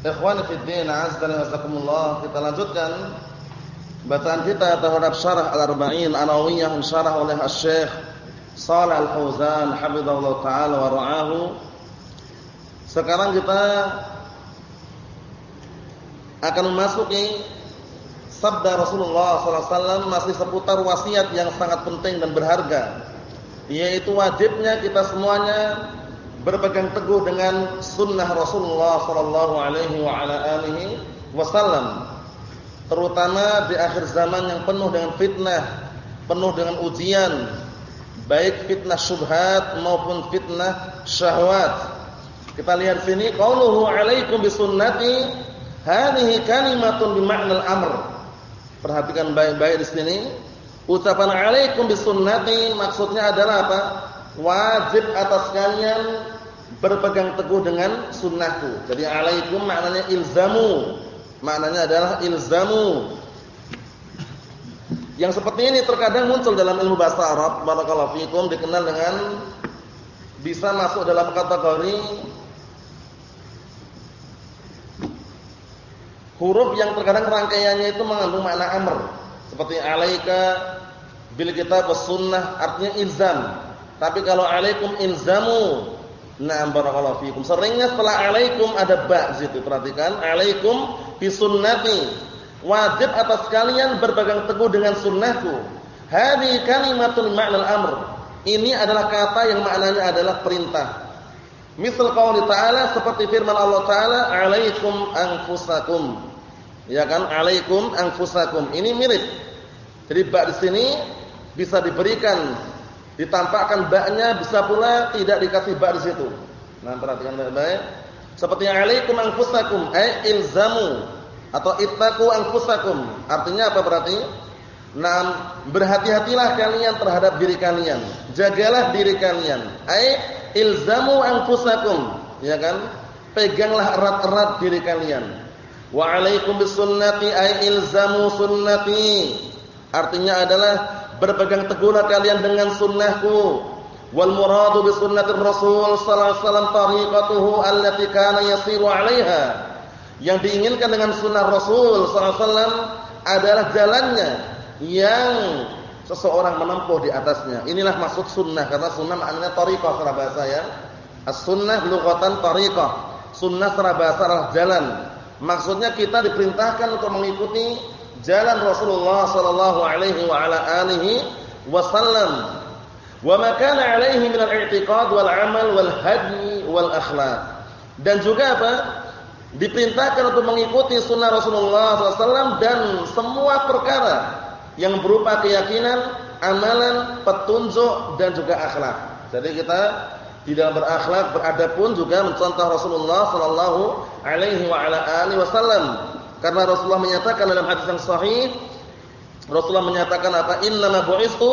Ikhwani fi din, azza wa jazakumullah. Kita lanjutkan bacaan kita terhadap syarah Al-Arba'in An-Nawawiyah syarah oleh Asy-Syaikh Shalih Al-Fauzan hafizallahu taala wa ra'ahu. Sekarang kita akan memasuki sabda Rasulullah sallallahu alaihi wasallam masih seputar wasiat yang sangat penting dan berharga yaitu wajibnya kita semuanya berpegang teguh dengan sunnah Rasulullah sallallahu alaihi wa ala alihi wasallam terutama di akhir zaman yang penuh dengan fitnah, penuh dengan ujian, baik fitnah syubhat maupun fitnah syahwat. Kita lihat sini qauluhu alaikum bisunnati hadhihi kalimatun bima'na al-amr. Perhatikan baik-baik di sini. Ucapan alaikum bisunnati maksudnya adalah apa? wajib atas kalian berpegang teguh dengan sunnahku. Jadi alaikum maknanya ilzamu. Maknanya adalah ilzamu. Yang seperti ini terkadang muncul dalam ilmu bahasa Arab, barakallahu fikum dikenal dengan bisa masuk dalam kategori huruf yang terkadang rangkaiannya itu mengandung makna amr. Seperti alaika bil kitab sunnah artinya ilzam. Tapi kalau alaikum ilzamu, na'am barakallahu fikum. Seringnya setelah alaikum ada ba situ. Perhatikan, alaikum bisunnati. Wajib atas kalian berpegang teguh dengan sunnahku. Hadhi kalimatul ma'nal amr. Ini adalah kata yang maknanya adalah perintah. Misal qauli ta'ala seperti firman Allah Ta'ala, "Alaikum anfusakum." Ya kan? Alaikum anfusakum. Ini mirip. Jadi ba di sini bisa diberikan ditampakkan baknya bisa pula tidak dikasih bak di situ. Nah, perhatikan baik-baik. Seperti yang alaikum anfusakum ay ilzamu atau ittaqu anfusakum. Artinya apa berarti? Nah, berhati-hatilah kalian terhadap diri kalian. Jagalah diri kalian. Ay ilzamu anfusakum, ya kan? Peganglah erat-erat diri kalian. Wa alaikum bisunnati ay ilzamu sunnati. Artinya adalah berpegang teguhlah kalian dengan sunnahku. Wal muradu bi sunnatir rasul sallallahu alaihi wasallam tariqatuhu allati kana yasiru 'alaiha. Yang diinginkan dengan sunnah rasul sallallahu alaihi wasallam adalah jalannya yang seseorang menempuh di atasnya. Inilah maksud sunnah karena sunnah maknanya tariqah secara bahasa ya. As-sunnah lughatan tariqah. Sunnah secara bahasa adalah jalan. Maksudnya kita diperintahkan untuk mengikuti jalan Rasulullah sallallahu alaihi wa ala alihi wasallam wa ma kana alaihi min al-i'tiqad wal 'amal wal hadi wal akhlaq dan juga apa diperintahkan untuk mengikuti sunnah Rasulullah SAW dan semua perkara yang berupa keyakinan, amalan, petunjuk dan juga akhlak. Jadi kita di dalam berakhlak, beradab pun juga mencontoh Rasulullah sallallahu alaihi wa ala alihi wasallam. Karena Rasulullah menyatakan dalam hadis yang sahih, Rasulullah menyatakan apa? Innama bu'istu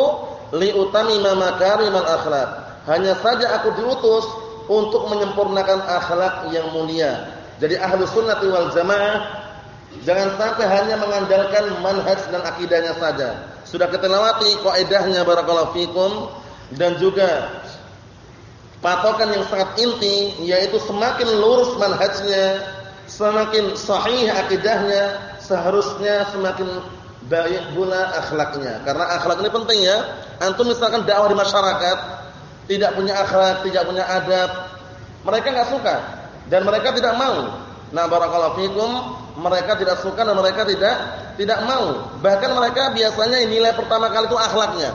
liutamima makarimal akhlak. Hanya saja aku diutus untuk menyempurnakan akhlak yang mulia. Jadi ahlu sunnati wal jamaah jangan sampai hanya mengandalkan manhaj dan akidahnya saja. Sudah kita lewati kaidahnya barakallahu fikum dan juga patokan yang sangat inti yaitu semakin lurus manhajnya semakin sahih akidahnya, seharusnya semakin baik pula akhlaknya. Karena akhlak ini penting ya. Antum misalkan dakwah di masyarakat tidak punya akhlak, tidak punya adab, mereka nggak suka dan mereka tidak mau. Nah, barakallahu fikum, mereka tidak suka dan mereka tidak tidak mau. Bahkan mereka biasanya nilai pertama kali itu akhlaknya.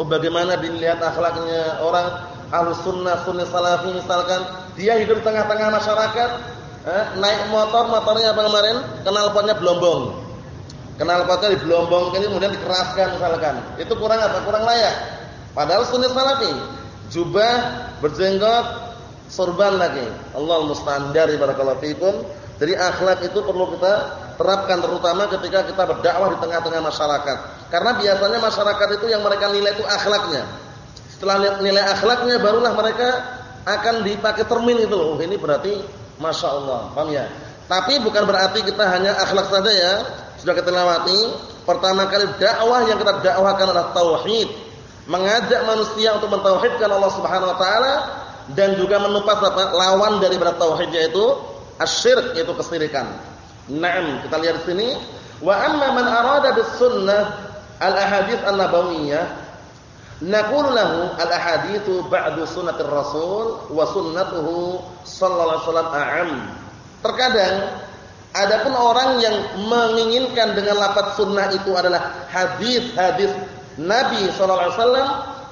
Oh, bagaimana dilihat akhlaknya orang Ahlus Sunnah, Sunni Salafi misalkan, dia hidup di tengah-tengah masyarakat, Eh, naik motor, motornya apa kemarin? Knalpotnya belombong. Knalpotnya diblombongkan kemudian dikeraskan misalkan. Itu kurang apa? Kurang layak. Padahal sunni salafi. Jubah, berjenggot, sorban lagi. Allah musta'an dari barakallahu fikum. Jadi akhlak itu perlu kita terapkan terutama ketika kita berdakwah di tengah-tengah masyarakat. Karena biasanya masyarakat itu yang mereka nilai itu akhlaknya. Setelah nilai akhlaknya barulah mereka akan dipakai termin itu loh. Oh, ini berarti masya Allah, paham ya? Tapi bukan berarti kita hanya akhlak saja ya. Sudah kita lewati. Pertama kali dakwah yang kita dakwahkan adalah tauhid. Mengajak manusia untuk mentauhidkan Allah Subhanahu wa taala dan juga menupas apa? lawan dari tauhid yaitu asyirk yaitu kesirikan. Naam, kita lihat di sini wa amma man arada bis sunnah al ahadits an nabawiyah naqulu lahu al ahaditsu ba'du sunnatir rasul wa sunnatuhu sallallahu alaihi wasallam a'am. Terkadang adapun orang yang menginginkan dengan lafaz sunnah itu adalah hadis-hadis Nabi sallallahu alaihi wasallam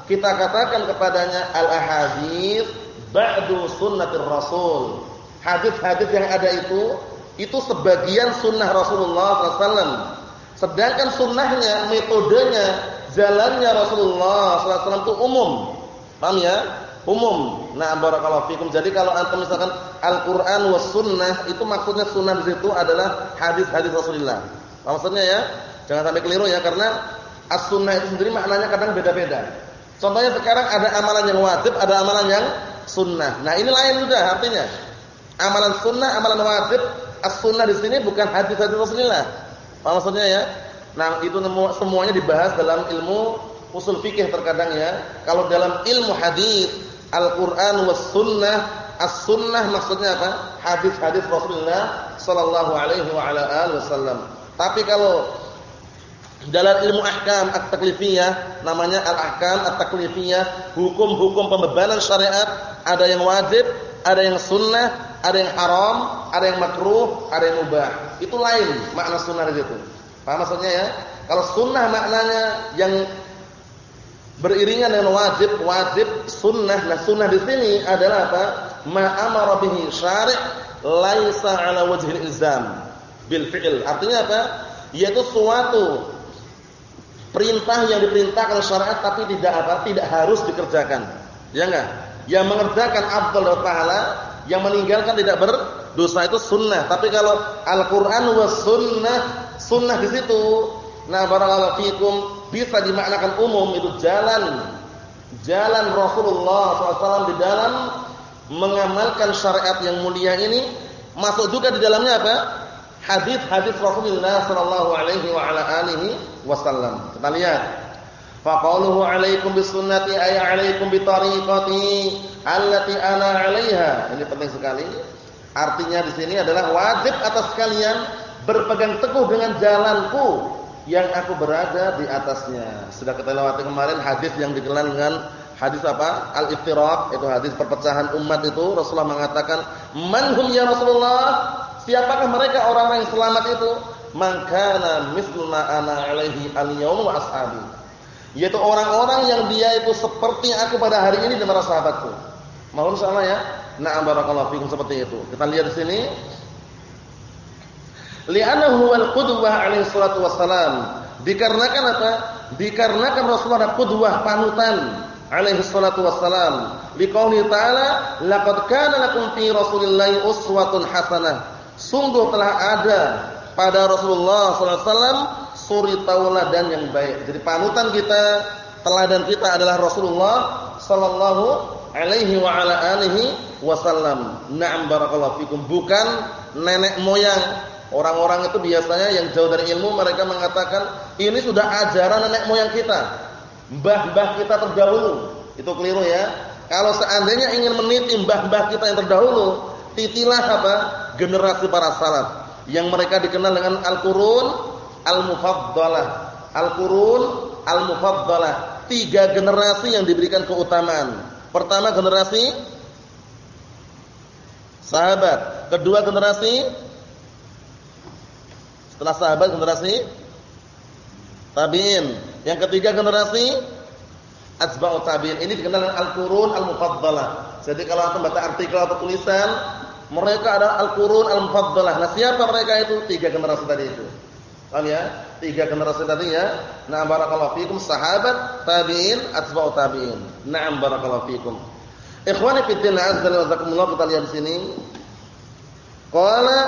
kita katakan kepadanya al ahadits ba'du sunnatir rasul hadis-hadis yang ada itu itu sebagian sunnah Rasulullah SAW. Sedangkan sunnahnya, metodenya, jalannya Rasulullah SAW itu umum. Paham ya? Umum. Nah, barakallahu fikum. Jadi kalau antum misalkan Al-Qur'an was sunnah, itu maksudnya sunnah di situ adalah hadis-hadis Rasulullah. Maksudnya ya? Jangan sampai keliru ya karena as-sunnah itu sendiri maknanya kadang beda-beda. Contohnya sekarang ada amalan yang wajib, ada amalan yang sunnah. Nah, ini lain sudah artinya. Amalan sunnah, amalan wajib, as-sunnah di sini bukan hadis-hadis Rasulullah. Apa maksudnya ya? Nah, itu semuanya dibahas dalam ilmu usul fikih terkadang ya. Kalau dalam ilmu hadis, Al-Qur'an was sunnah, as-sunnah maksudnya apa? Hadis-hadis Rasulullah sallallahu alaihi wa ala alihi wasallam. Tapi kalau dalam ilmu ahkam at-taklifiyah namanya al-ahkam at-taklifiyah, hukum-hukum pembebanan syariat, ada yang wajib, ada yang sunnah, ada yang haram, ada yang makruh, ada yang mubah. Itu lain makna sunnah di situ. Paham maksudnya ya? Kalau sunnah maknanya yang beriringan dengan wajib, wajib sunnah. Nah, sunnah di sini adalah apa? Ma amara bihi laisa 'ala wajhil ilzam bil fi'l. Artinya apa? Yaitu suatu perintah yang diperintahkan syariat tapi tidak apa? Tidak harus dikerjakan. Ya enggak? Yang mengerjakan afdal taala yang meninggalkan tidak berdosa itu sunnah. Tapi kalau Al-Qur'an was sunnah, sunnah di situ. Nah, barakallahu fikum bisa dimaknakan umum itu jalan jalan Rasulullah SAW di dalam mengamalkan syariat yang mulia ini masuk juga di dalamnya apa? Hadis-hadis Rasulullah sallallahu alaihi wa ala alihi wasallam. Kita lihat Faqaluhu alaikum bisunnati ay alaikum bitariqati allati ana 'alaiha. Ini penting sekali. Artinya di sini adalah wajib atas kalian berpegang teguh dengan jalanku yang aku berada di atasnya. Sudah kita lewati kemarin hadis yang dikenal dengan hadis apa? Al-iftiraq, itu hadis perpecahan umat itu Rasulullah mengatakan, "Manhum ya Rasulullah?" Siapakah mereka orang-orang yang selamat itu? Mangkana misluna ana alaihi al-yawm wa ashabi yaitu orang-orang yang dia itu seperti aku pada hari ini dan para sahabatku. Mohon salah ya. Na'am barakallahu fikum seperti itu. Kita lihat di sini. Li'annahu wal qudwah alaihi salatu wassalam. Dikarenakan apa? Dikarenakan Rasulullah qudwah panutan alaihi salatu wassalam. Liqauli ta'ala, "Laqad kana lakum fi Rasulillahi uswatun hasanah." Sungguh telah ada pada Rasulullah sallallahu alaihi wasallam suri tauladan yang baik. Jadi panutan kita, teladan kita adalah Rasulullah sallallahu alaihi wa ala alihi wasallam. Na'am barakallahu fikum. Bukan nenek moyang. Orang-orang itu biasanya yang jauh dari ilmu mereka mengatakan ini sudah ajaran nenek moyang kita. Mbah-mbah kita terdahulu. Itu keliru ya. Kalau seandainya ingin meniti mbah-mbah kita yang terdahulu, titilah apa? generasi para salaf yang mereka dikenal dengan al-qurun al-mufaddalah. Al-qurun al-mufaddalah. Tiga generasi yang diberikan keutamaan. Pertama generasi sahabat, kedua generasi setelah sahabat generasi tabi'in, yang ketiga generasi atba'ut tabi'in. Ini dikenal dengan al-qurun al-mufaddalah. Jadi kalau antum baca artikel atau tulisan, mereka ada al-qurun al-mufaddalah. Nah, siapa mereka itu? Tiga generasi tadi itu. Paham ya? Tiga generasi tadi ya. Na'am barakallahu fikum sahabat, tabi'in, atba'u tabi'in. Na'am barakallahu fikum. Ikhwani fi din azza wa kita lihat di sini. Qala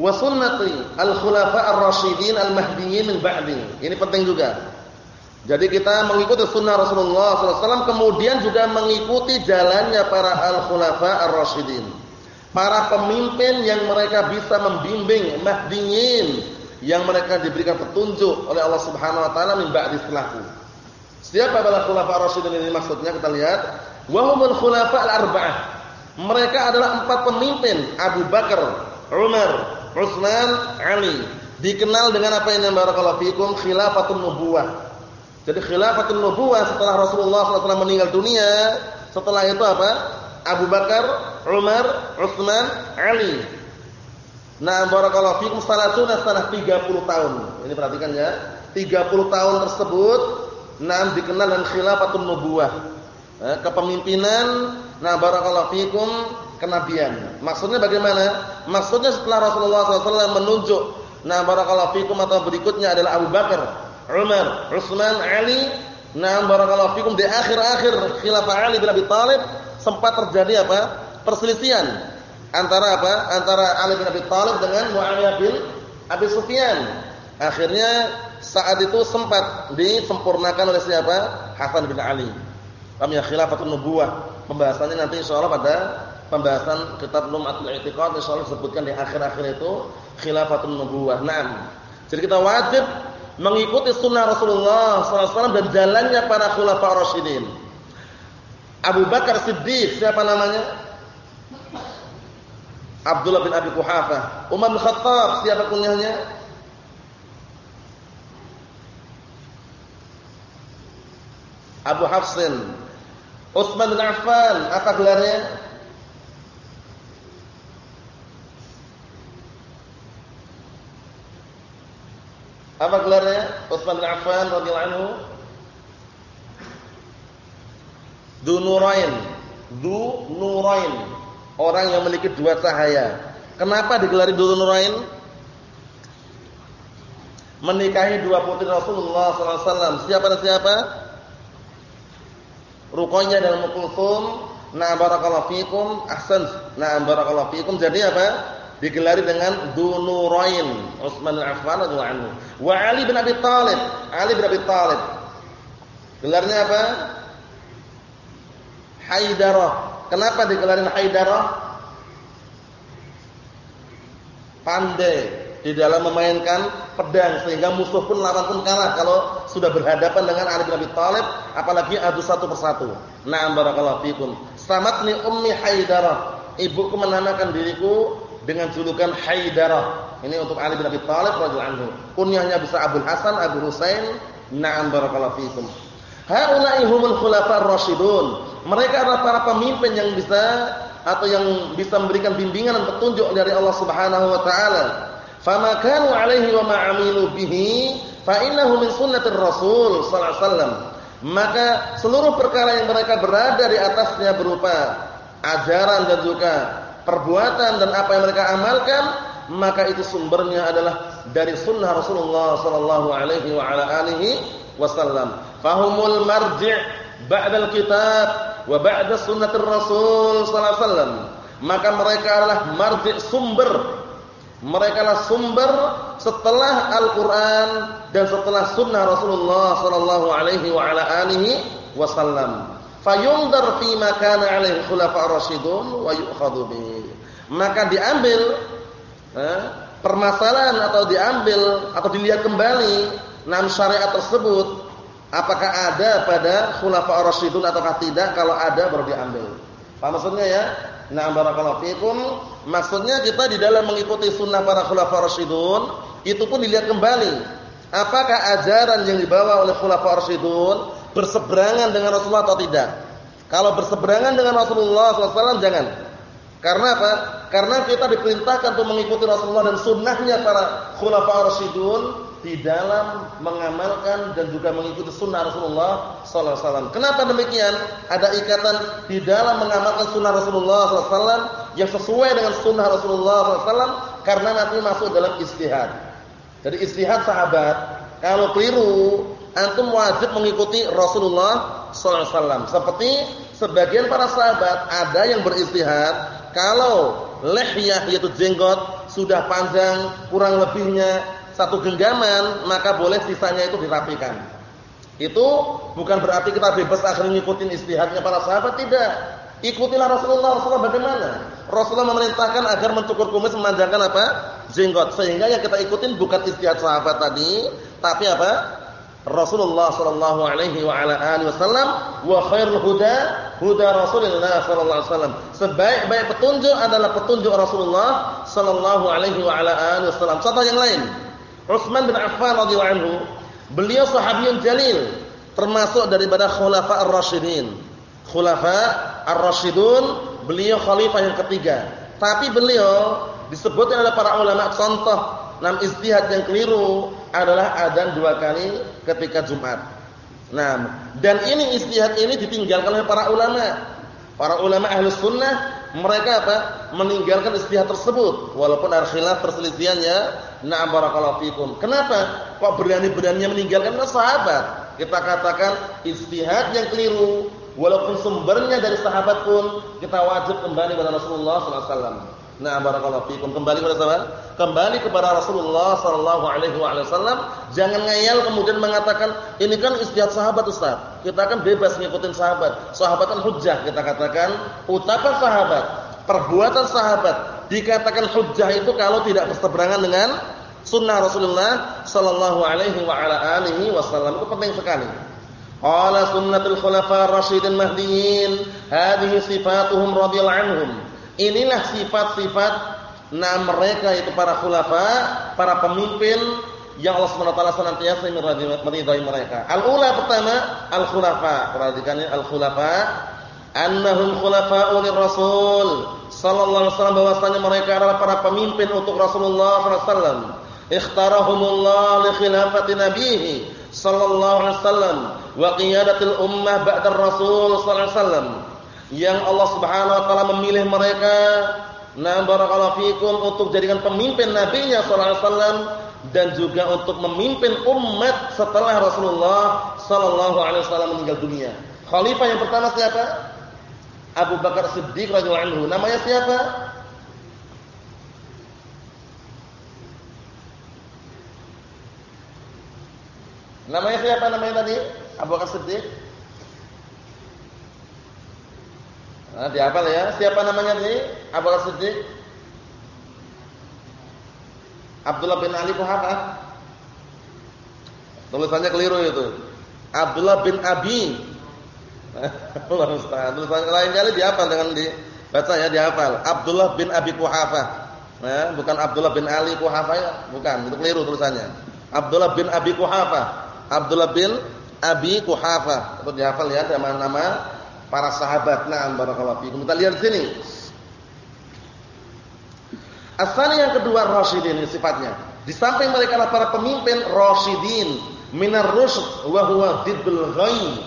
wa sunnati al-khulafa ar-rasyidin al-mahdiyyin min ba'di. Ini penting juga. Jadi kita mengikuti sunnah Rasulullah SAW kemudian juga mengikuti jalannya para al-khulafa ar-rasyidin. Para pemimpin yang mereka bisa membimbing mahdiyin yang mereka diberikan petunjuk oleh Allah Subhanahu wa taala min ba'di setelahku. Siapa para khulafa ar-rasyidin ini maksudnya kita lihat wa humul khulafa al-arba'ah. Mereka adalah empat pemimpin Abu Bakar, Umar, Utsman, Ali. Dikenal dengan apa ini barakallahu fikum khilafatun nubuwah. Jadi khilafatun nubuwah setelah Rasulullah SAW meninggal dunia, setelah itu apa? Abu Bakar, Umar, Utsman, Ali. Nah, barakallahu fikum salatuna sanah 30 tahun. Ini perhatikan ya. 30 tahun tersebut nah dikenal dengan khilafatun nubuwah. Eh, kepemimpinan nah barakallahu fikum kenabian. Maksudnya bagaimana? Maksudnya setelah Rasulullah SAW menunjuk, nah barakallahu fikum atau berikutnya adalah Abu Bakar, Umar, Utsman, Ali. Nah barakallahu fikum di akhir-akhir khilafah Ali bin Abi Thalib sempat terjadi apa? Perselisihan antara apa? Antara Ali bin Abi Thalib dengan Muawiyah bin Abi Sufyan. Akhirnya saat itu sempat disempurnakan oleh siapa? Hasan bin Ali. Kami ya khilafatun nubuwah. Pembahasannya nanti insyaallah pada pembahasan kitab Lum'atul I'tiqad insyaallah disebutkan di akhir-akhir itu khilafatun nubuwah. Naam. Jadi kita wajib mengikuti sunnah Rasulullah SAW dan jalannya para khulafa rasyidin. Abu Bakar Siddiq siapa namanya? Abdullah bin Abi Quhafah. Umar bin Khattab siapa kunyahnya? Abu Hafsin. Utsman bin Affan apa gelarnya? Apa gelarnya? Utsman bin Affan radhiyallahu anhu. Du Nurain. Du Nurain. Orang yang memiliki dua cahaya. Kenapa digelari Du Nurain? Menikahi dua putri Rasulullah SAW. Siapa dan siapa? Ruqayyah dan Ummu Na'am barakallahu fikum. Ahsan. Na'am barakallahu fikum. Jadi apa? Digelari dengan Dunurain Utsman bin Affan radhiyallahu anhu. Wa Ali bin Abi Thalib Ali bin Abi Thalib. Gelarnya apa? Haidarah. Kenapa digelarin Haidarah? Pandai di dalam memainkan pedang sehingga musuh pun lawan pun kalah kalau sudah berhadapan dengan Ali bin Abi Thalib apalagi adu satu persatu. Na'am barakallahu fikum. Samatni ummi Haidarah. Ibuku menamakan diriku dengan julukan Haidarah. Ini untuk Ali bin Abi Thalib radhiyallahu anhu. Kunyahnya bisa Abu Hasan, Abu Husain. Na'am barakallahu fikum. Haula'i humul khulafa rasyidun. Mereka adalah para pemimpin yang bisa atau yang bisa memberikan bimbingan dan petunjuk dari Allah Subhanahu wa taala. Fama kanu 'alaihi wa ma 'amilu bihi fa innahu min sunnatir Rasul sallallahu alaihi wasallam. Maka seluruh perkara yang mereka berada di atasnya berupa ajaran dan juga perbuatan dan apa yang mereka amalkan maka itu sumbernya adalah dari sunnah Rasulullah sallallahu alaihi wa ala alihi wasallam. Fahumul marji' ba'da al-kitab wa ba'da sunnatir rasul sallallahu alaihi wasallam. Maka mereka adalah marji' sumber. Mereka adalah sumber setelah Al-Qur'an dan setelah sunnah Rasulullah sallallahu alaihi wa ala alihi wasallam fayundar fi ma kana alaihi khulafa rasyidun wa yu'khadhu bihi maka diambil eh, permasalahan atau diambil atau dilihat kembali enam syariat tersebut apakah ada pada khulafa rasyidun ataukah tidak kalau ada baru diambil. Paham maksudnya ya? Nah barakallahu fikum maksudnya kita di dalam mengikuti sunnah para khulafa rasyidun itu pun dilihat kembali. Apakah ajaran yang dibawa oleh khulafa rasyidun berseberangan dengan Rasulullah atau tidak. Kalau berseberangan dengan Rasulullah SAW jangan. Karena apa? Karena kita diperintahkan untuk mengikuti Rasulullah dan sunnahnya para khulafa rasyidun di dalam mengamalkan dan juga mengikuti sunnah Rasulullah SAW. Kenapa demikian? Ada ikatan di dalam mengamalkan sunnah Rasulullah SAW yang sesuai dengan sunnah Rasulullah SAW karena nanti masuk dalam istihad. Jadi istihad sahabat kalau keliru antum wajib mengikuti Rasulullah wasallam. Seperti sebagian para sahabat ada yang beristihad kalau lihyah yaitu jenggot sudah panjang kurang lebihnya satu genggaman, maka boleh sisanya itu dirapikan. Itu bukan berarti kita bebas akhirnya ngikutin istihadnya para sahabat, tidak. Ikutilah Rasulullah. Rasulullah bagaimana? Rasulullah memerintahkan agar mencukur kumis memanjangkan apa? Jenggot. Sehingga yang kita ikutin bukan istihad sahabat tadi, tapi apa? Rasulullah sallallahu alaihi wa ala alihi wasallam wa khairul huda huda Rasulullah sallallahu alaihi wasallam. Sebaik-baik petunjuk adalah petunjuk Rasulullah sallallahu alaihi wa ala alihi wasallam. Contoh yang lain. Utsman bin Affan radhiyallahu anhu, beliau sahabiyun jalil, termasuk daripada khulafa ar-rasyidin. Khulafa ar-rasyidun, beliau khalifah yang ketiga. Tapi beliau disebutkan oleh para ulama contoh nam istihad yang keliru adalah adzan dua kali ketika Jumat. Nah, dan ini istihad ini ditinggalkan oleh para ulama. Para ulama ahli sunnah mereka apa? Meninggalkan istihad tersebut walaupun ada khilaf perselisihannya. Na'am barakallahu fikum. Kenapa? Kok berani-beraninya meninggalkan Karena sahabat? Kita katakan istihad yang keliru walaupun sumbernya dari sahabat pun kita wajib kembali kepada Rasulullah sallallahu alaihi wasallam. Nah, barakallahu fikum. Kembali kepada siapa? Kembali kepada Rasulullah sallallahu alaihi wasallam. Jangan ngayal kemudian mengatakan ini kan istihad sahabat Ustaz. Kita akan bebas ngikutin sahabat. Sahabat kan hujjah kita katakan. Ucapan sahabat, perbuatan sahabat dikatakan hujjah itu kalau tidak berseberangan dengan sunnah Rasulullah sallallahu alaihi wa ala alihi wasallam. Itu penting sekali. Qala sunnatul khulafa rasyidin mahdiyyin hadhihi sifatuhum radhiyallahu anhum Inilah sifat-sifat nah mereka itu para khulafa, para pemimpin yang Allah Subhanahu wa taala senantiasa meridai mereka. Al-ula pertama al-khulafa. Perhatikan ini al-khulafa annahum khulafa'u Rasul sallallahu alaihi wasallam bahwasanya mereka adalah para pemimpin untuk Rasulullah sallallahu alaihi wasallam. Ikhtarahumullah li khilafati nabihi sallallahu alaihi wasallam wa qiyadatil ummah ba'da Rasul sallallahu alaihi wasallam yang Allah Subhanahu wa taala memilih mereka na barakallahu fikum untuk jadikan pemimpin nabinya sallallahu alaihi wasallam dan juga untuk memimpin umat setelah Rasulullah sallallahu alaihi wasallam meninggal dunia. Khalifah yang pertama siapa? Abu Bakar Siddiq radhiyallahu anhu. Namanya siapa? Namanya siapa namanya tadi? Abu Bakar Siddiq. Nah, dihafal ya. Siapa namanya ini? Abu Siddiq? Abdullah bin Ali Kuhafa. Tulisannya keliru itu. Abdullah bin Abi. Allah Ustaz. Tulisan lain kali dihafal dengan di baca ya dihafal. Abdullah bin Abi Kuhafa. Nah, bukan Abdullah bin Ali Kuhafa ya, bukan. Itu keliru tulisannya. Abdullah bin Abi Kuhafa. Abdullah bin Abi Kuhafa. Itu dihafal ya nama-nama para sahabat. Naam barakallahu fiikum. Kita lihat sini. Asal yang kedua rasyidin sifatnya. Di samping mereka adalah para pemimpin rasyidin minar rusyd wa huwa diddul ghayy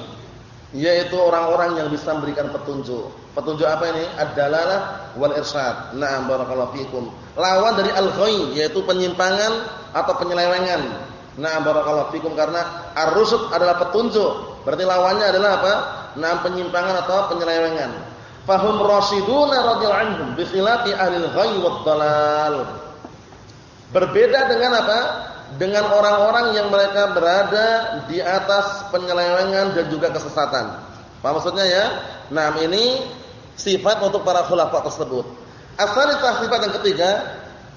yaitu orang-orang yang bisa memberikan petunjuk. Petunjuk apa ini? Ad-dalalah wal irsyad. Naam barakallahu fiikum. Lawan dari al-ghayy yaitu penyimpangan atau penyelewengan. Naam barakallahu fiikum karena ar-rusyd adalah petunjuk. Berarti lawannya adalah apa? Nah penyimpangan atau penyelewengan. Fahum rasyiduna radhiyallahu anhum bi khilafi ahli al-ghayy dalal. Berbeda dengan apa? Dengan orang-orang yang mereka berada di atas penyelewengan dan juga kesesatan. Apa maksudnya ya? Nah, ini sifat untuk para khulafa tersebut. Asalisah sifat yang ketiga,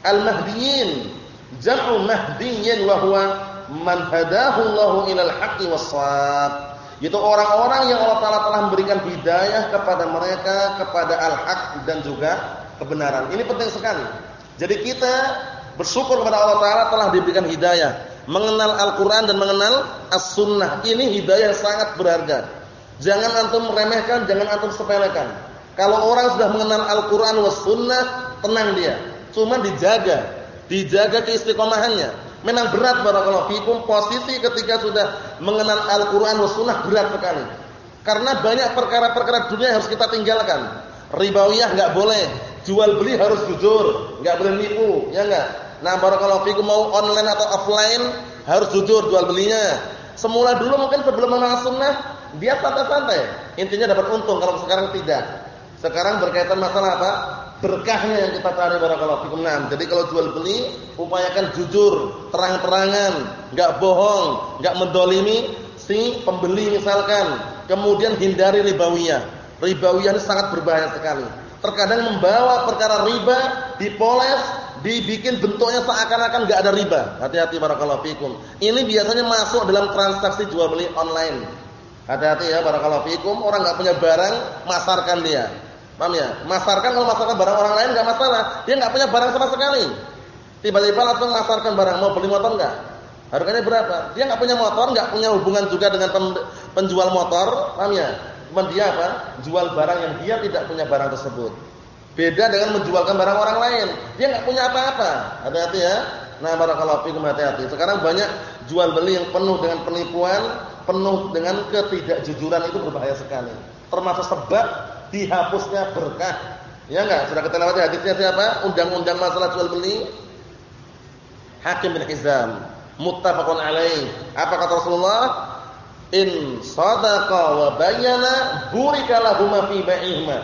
al-mahdiyyin. Jam'u mahdiyyin wa huwa man hadahu Allahu ilal haqqi was-shawab. Itu orang-orang yang Allah Taala telah memberikan hidayah kepada mereka kepada al-haq dan juga kebenaran. Ini penting sekali. Jadi kita bersyukur kepada Allah Taala telah diberikan hidayah, mengenal Al-Qur'an dan mengenal As-Sunnah. Ini hidayah sangat berharga. Jangan antum meremehkan, jangan antum sepelekan. Kalau orang sudah mengenal Al-Qur'an was sunnah, tenang dia. Cuma dijaga, dijaga keistiqomahannya. Memang berat barakallahu fikum posisi ketika sudah mengenal Al-Qur'an was sunnah berat sekali. Karena banyak perkara-perkara dunia yang harus kita tinggalkan. Ribawiyah enggak boleh, jual beli harus jujur, enggak boleh nipu, ya enggak? Nah, barakallahu fikum mau online atau offline harus jujur jual belinya. Semula dulu mungkin sebelum mengenal sunnah dia santai-santai, intinya dapat untung kalau sekarang tidak. Sekarang berkaitan masalah apa? Berkahnya yang kita cari barakallahu fikum. Nah, jadi kalau jual beli upayakan jujur, terang-terangan, enggak bohong, enggak mendolimi si pembeli misalkan. Kemudian hindari ribawiyah. Ribawiyah ini sangat berbahaya sekali. Terkadang membawa perkara riba dipoles, dibikin bentuknya seakan-akan enggak ada riba. Hati-hati barakallahu fikum. Ini biasanya masuk dalam transaksi jual beli online. Hati-hati ya barakallahu fikum, orang enggak punya barang, masarkan dia. Paham ya? Masarkan kalau masarkan barang orang lain enggak masalah. Dia enggak punya barang sama sekali. Tiba-tiba langsung masarkan barang, mau beli motor enggak? Harganya berapa? Dia enggak punya motor, enggak punya hubungan juga dengan penjual motor, paham ya? Cuma dia apa? Jual barang yang dia tidak punya barang tersebut. Beda dengan menjualkan barang orang lain. Dia enggak punya apa-apa. Hati-hati ya. Nah, barakallahu fikum hati-hati. Sekarang banyak jual beli yang penuh dengan penipuan, penuh dengan ketidakjujuran itu berbahaya sekali. Termasuk sebab dihapusnya berkah. Ya enggak? Sudah kita lewati hadisnya siapa? Undang-undang masalah jual beli. Hakim bin Hizam, muttafaqun alaih. Apa kata Rasulullah? In sadaqa wa bayyana burika lahum fi bai'ihima.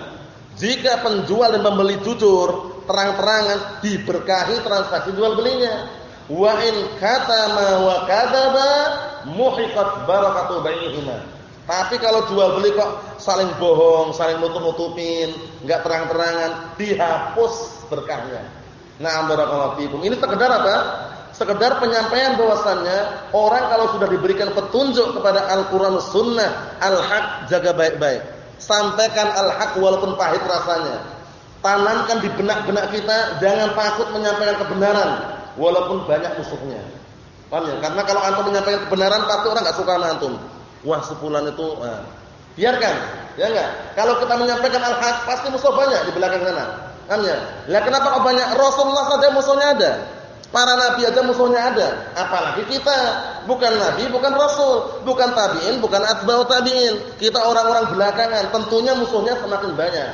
Jika penjual dan pembeli jujur, terang-terangan diberkahi transaksi jual belinya. Wa in katama wa kadzaba muhiqat barakatu bai'ihima. Tapi kalau jual beli kok saling bohong, saling nutup-nutupin, enggak terang-terangan, dihapus berkahnya. Nah, barakallahu fikum. Ini sekedar apa? Sekedar penyampaian bahwasannya orang kalau sudah diberikan petunjuk kepada Al-Qur'an Sunnah, al-haq jaga baik-baik. Sampaikan al-haq walaupun pahit rasanya. Tanamkan di benak-benak kita jangan takut menyampaikan kebenaran walaupun banyak musuhnya. Paham ya? Karena kalau antum menyampaikan kebenaran pasti orang enggak suka sama. Wah sepulan itu nah. biarkan, ya enggak? Kalau kita menyampaikan al-haq pasti musuh banyak di belakang sana. Kan ya? Lah kenapa kok banyak Rasulullah saja musuhnya ada? Para nabi aja musuhnya ada, apalagi kita. Bukan nabi, bukan rasul, bukan tabi'in, bukan atba'u tabi'in. Kita orang-orang belakangan, tentunya musuhnya semakin banyak.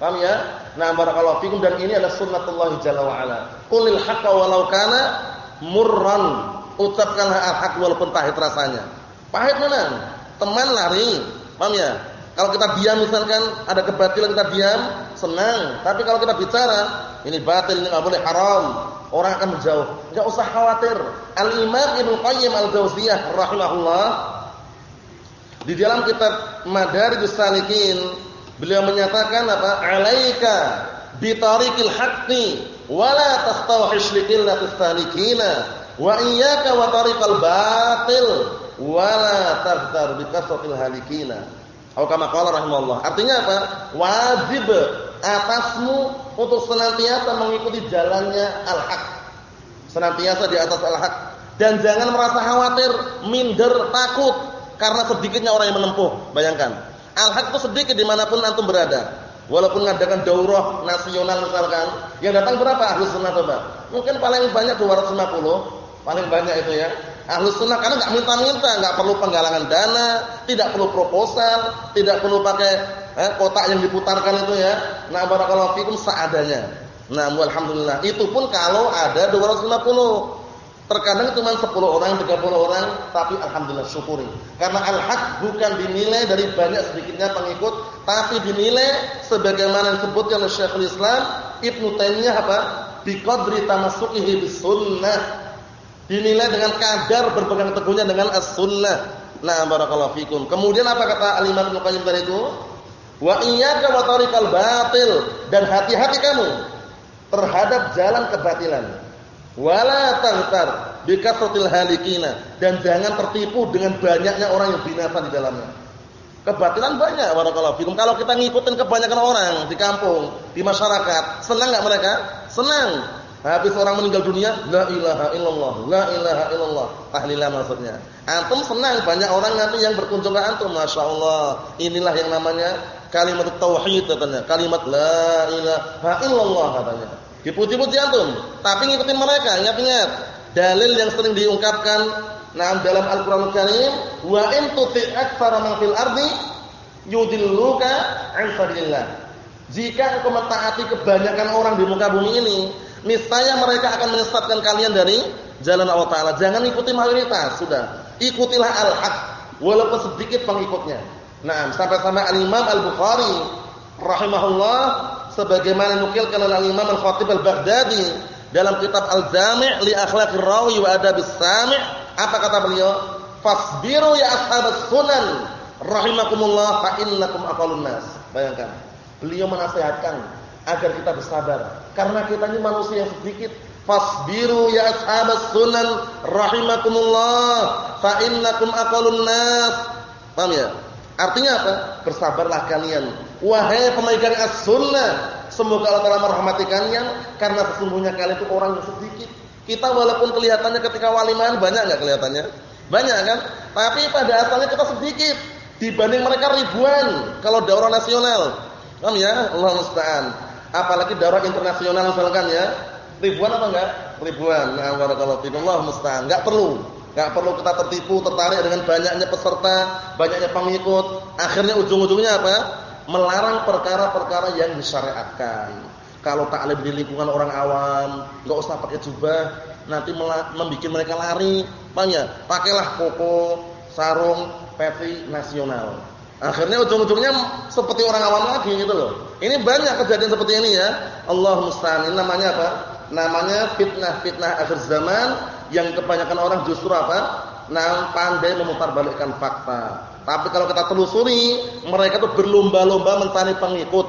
Paham ya? Nah, barakallahu fikum dan ini adalah sunnatullah jalla wa ala. Qulil haqqa walau kana murran. Ucapkanlah al-haq walaupun pahit rasanya. Pahit mana? Teman lari. Paham ya? Kalau kita diam misalkan ada kebatilan kita diam, senang. Tapi kalau kita bicara, ini batil, ini enggak boleh haram. Orang akan menjauh. Enggak usah khawatir. Al-Imam Ibnu Qayyim Al-Jauziyah rahimahullah di dalam kitab Madarijus Salikin beliau menyatakan apa? Alaika bi tariqil haqqi wala tastawhish li qillatis salikina wa iyyaka wa tariqal batil wala taghtar bi kasratil halikina. Atau kama qala rahimahullah. Artinya apa? Wajib atasmu untuk senantiasa mengikuti jalannya al-haq. Senantiasa di atas al-haq dan jangan merasa khawatir, minder, takut karena sedikitnya orang yang menempuh. Bayangkan, al-haq itu sedikit di mana pun antum berada. Walaupun mengadakan daurah nasional misalkan, yang datang berapa ahli sunnah coba? Mungkin paling banyak 250, paling banyak itu ya. Ahlus sunnah karena nggak minta-minta, nggak perlu penggalangan dana, tidak perlu proposal, tidak perlu pakai eh, kotak yang diputarkan itu ya. Nah, barakallahu fikum seadanya. Nah, alhamdulillah. Itu pun kalau ada 250. Terkadang cuma 10 orang, 30 orang, tapi alhamdulillah syukuri. Karena al-haq bukan dinilai dari banyak sedikitnya pengikut, tapi dinilai sebagaimana disebutkan oleh Syekhul Islam Ibnu Taimiyah apa? Biqadri tamassukihi bis sunnah dinilai dengan kadar berpegang teguhnya dengan as-sunnah. Nah, barakallahu fikum. Kemudian apa kata Al-Imam Ibnu Qayyim tadi itu? Wa iyyaka wa tariqal batil dan hati-hati kamu terhadap jalan kebatilan. Wala taghtar bi kasratil halikina dan jangan tertipu dengan banyaknya orang yang binasa di dalamnya. Kebatilan banyak barakallahu fikum. Kalau kita ngikutin kebanyakan orang di kampung, di masyarakat, senang enggak mereka? Senang. Habis orang meninggal dunia, la ilaha illallah, la ilaha illallah. Tahlilah maksudnya. Antum senang banyak orang nanti yang berkunjung ke antum, Masya Allah. Inilah yang namanya kalimat tauhid katanya. Kalimat la ilaha illallah katanya. Dipuji-puji antum, tapi ngikutin mereka, ingat-ingat. Dalil yang sering diungkapkan nah dalam Al-Qur'an Al Karim, wa in tuti' aktsara man fil ardi yudilluka 'an. Jika engkau mentaati kebanyakan orang di muka bumi ini, niscaya mereka akan menyesatkan kalian dari jalan Allah Taala. Jangan ikuti mayoritas, sudah. Ikutilah al-haq walaupun sedikit pengikutnya. Nah, sampai-sampai al-Imam Al-Bukhari rahimahullah sebagaimana nukilkan oleh Imam Al-Khatib Al-Baghdadi dalam kitab Al-Jami' li Akhlaqir Rawi wa Adabis Sami' apa kata beliau fasbiru ya ashabas sunan rahimakumullah fa innakum aqallun nas bayangkan beliau menasihatkan agar kita bersabar. Karena kita ini manusia yang sedikit. Fasbiru ya ashabas sunan rahimakumullah. Fa innakum aqallun nas. Paham ya? Artinya apa? Bersabarlah kalian. Wahai pemegang as-sunnah semoga Allah Taala merahmati kalian karena sesungguhnya kalian itu orang yang sedikit. Kita walaupun kelihatannya ketika waliman banyak enggak kelihatannya? Banyak kan? Tapi pada asalnya kita sedikit. Dibanding mereka ribuan kalau daurah nasional. Paham ya? Allah musta'an. Apalagi daurah internasional misalkan ya. Ribuan apa enggak? Ribuan. Nah, barakallahu fikum. Allah musta'an. Enggak perlu. Enggak perlu kita tertipu, tertarik dengan banyaknya peserta, banyaknya pengikut. Akhirnya ujung-ujungnya apa? Melarang perkara-perkara yang disyariatkan. Kalau taklim di lingkungan orang awam, enggak usah pakai jubah, nanti membuat mereka lari. Banyak. Pakailah koko, sarung, peti nasional. Akhirnya ujung-ujungnya seperti orang awam lagi gitu loh. Ini banyak kejadian seperti ini ya. Allah musta'an. Namanya apa? Namanya fitnah-fitnah akhir zaman yang kebanyakan orang justru apa? Nah, pandai memutarbalikkan fakta. Tapi kalau kita telusuri, mereka tuh berlomba-lomba mencari pengikut.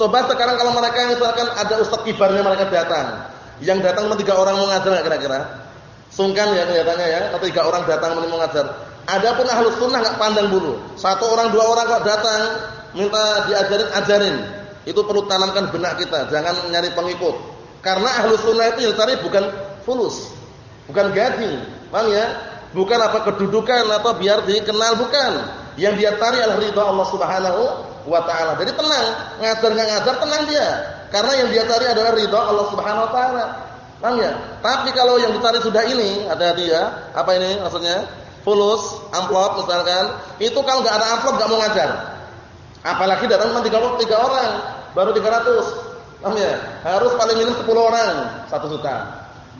Coba sekarang kalau mereka misalkan ada ustaz kibarnya mereka datang. Yang datang cuma tiga orang mau ngajar enggak kira-kira? Sungkan ya kelihatannya ya, atau tiga orang datang mau ngajar. Adapun ahlus sunnah enggak pandang bulu. Satu orang dua orang kok datang minta diajarin ajarin. Itu perlu tanamkan benak kita, jangan nyari pengikut. Karena ahlus sunnah itu yang cari bukan fulus, bukan gaji, paham ya? Bukan apa kedudukan atau biar dikenal bukan. Yang dia cari adalah ridha Allah Subhanahu wa taala. Jadi tenang, ngajar enggak ngajar tenang dia. Karena yang dia cari adalah ridha Allah Subhanahu wa taala. Paham ya? Tapi kalau yang dicari sudah ini, hati-hati ya. Apa ini maksudnya? Fulus, amplop misalkan. Itu kalau enggak ada amplop enggak mau ngajar. Apalagi datang cuma 3, 3 orang, baru 300. Paham ya? Harus paling minim 10 orang, 1 juta.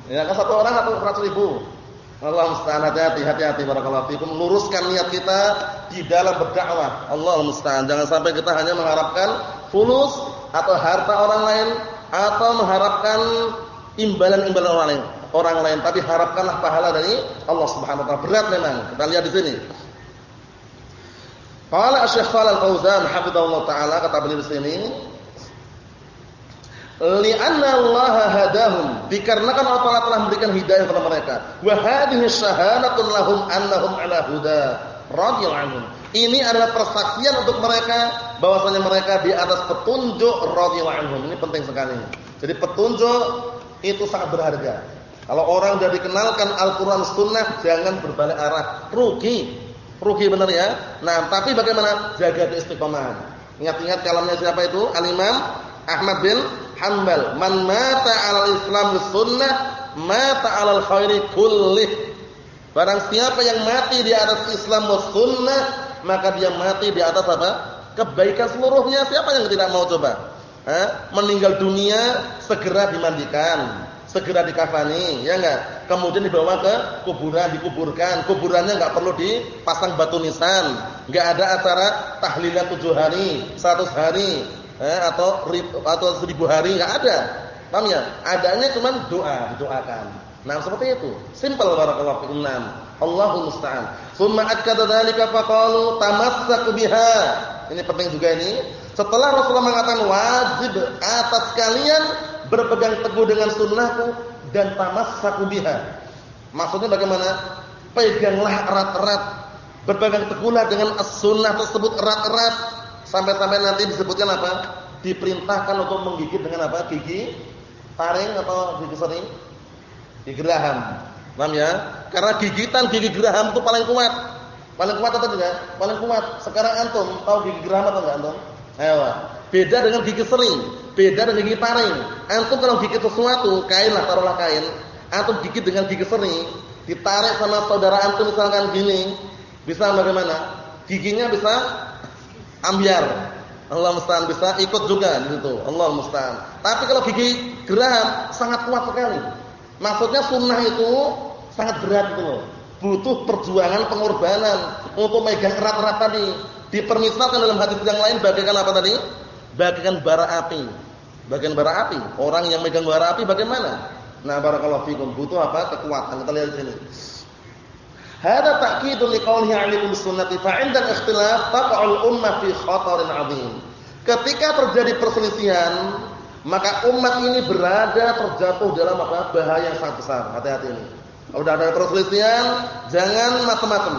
Ya, kan satu orang atau 100 ribu. Allah musta'an hati-hati hati-hati barakallahu fikum luruskan niat kita di dalam berdakwah. Allah musta'an jangan sampai kita hanya mengharapkan fulus atau harta orang lain atau mengharapkan imbalan-imbalan orang lain, orang lain tapi harapkanlah pahala dari Allah Subhanahu wa taala. Berat memang. Kita lihat di sini. Qala Asy-Syaikh Shalal Fauzan hafizahullah taala kata beliau di sini li'anna Allah hadahum dikarenakan Allah Taala telah memberikan hidayah kepada mereka wa hadhihi syahadatun lahum annahum ala huda radhiyallahu ini adalah persaksian untuk mereka bahwasanya mereka di atas petunjuk radhiyallahu ini penting sekali jadi petunjuk itu sangat berharga kalau orang sudah dikenalkan Al-Qur'an Sunnah jangan berbalik arah rugi rugi benar ya nah tapi bagaimana jaga istiqomah ingat-ingat kalamnya siapa itu Al-Imam Ahmad bin Hanbal, "Man mata 'alal Islam sunnah, mata 'alal khairi kullih." Barang siapa yang mati di atas Islam sunnah, maka dia mati di atas apa? Kebaikan seluruhnya. Siapa yang tidak mau coba? Eh? Meninggal dunia segera dimandikan, segera dikafani, ya enggak? Kemudian dibawa ke kuburan, dikuburkan. Kuburannya enggak perlu dipasang batu nisan, enggak ada acara tahlilan tujuh hari, seratus hari, eh, atau atau seribu hari nggak ada. Paham ya? Adanya cuma doa, doakan. Nah, seperti itu. Simple barakallahu fikum. Allahu musta'an. Tsumma akkada dzalika faqalu tamassaku biha. Ini penting juga ini. Setelah Rasulullah mengatakan wajib atas kalian berpegang teguh dengan sunnahku dan tamassaku biha. Maksudnya bagaimana? Peganglah erat-erat. Berpegang teguhlah dengan as-sunnah tersebut erat-erat Sampai-sampai nanti disebutkan apa? Diperintahkan untuk menggigit dengan apa? Gigi taring atau gigi sering? Gigi geraham. Paham ya? Karena gigitan gigi geraham itu paling kuat. Paling kuat atau tidak? Paling kuat. Sekarang antum tahu gigi geraham atau enggak antum? Ayo. Beda dengan gigi sering, beda dengan gigi taring. Antum kalau gigit sesuatu, kain lah taruhlah kain. Antum gigit dengan gigi sering, ditarik sama saudara antum misalkan gini, bisa bagaimana? Giginya bisa ambiar. Allah musta'an bisa ikut juga di situ. Allah musta'an. Tapi kalau gigi geram sangat kuat sekali. Maksudnya sunnah itu sangat berat itu loh. Butuh perjuangan pengorbanan untuk megang erat-erat tadi. Dipermisalkan dalam hadis yang lain bagaikan apa tadi? Bagaikan bara api. Bagian bara api. Orang yang megang bara api bagaimana? Nah, barakallahu fikum. Butuh apa? Kekuatan. Kita lihat di sini. Hada ta'kidun liqaulihi 'alikum sunnati fa 'inda al-ikhtilaf taqa'ul ummah fi khatarin 'adzim. Ketika terjadi perselisihan, maka umat ini berada terjatuh dalam apa? bahaya yang sangat besar. Hati-hati ini. Kalau sudah ada perselisihan, jangan macam-macam.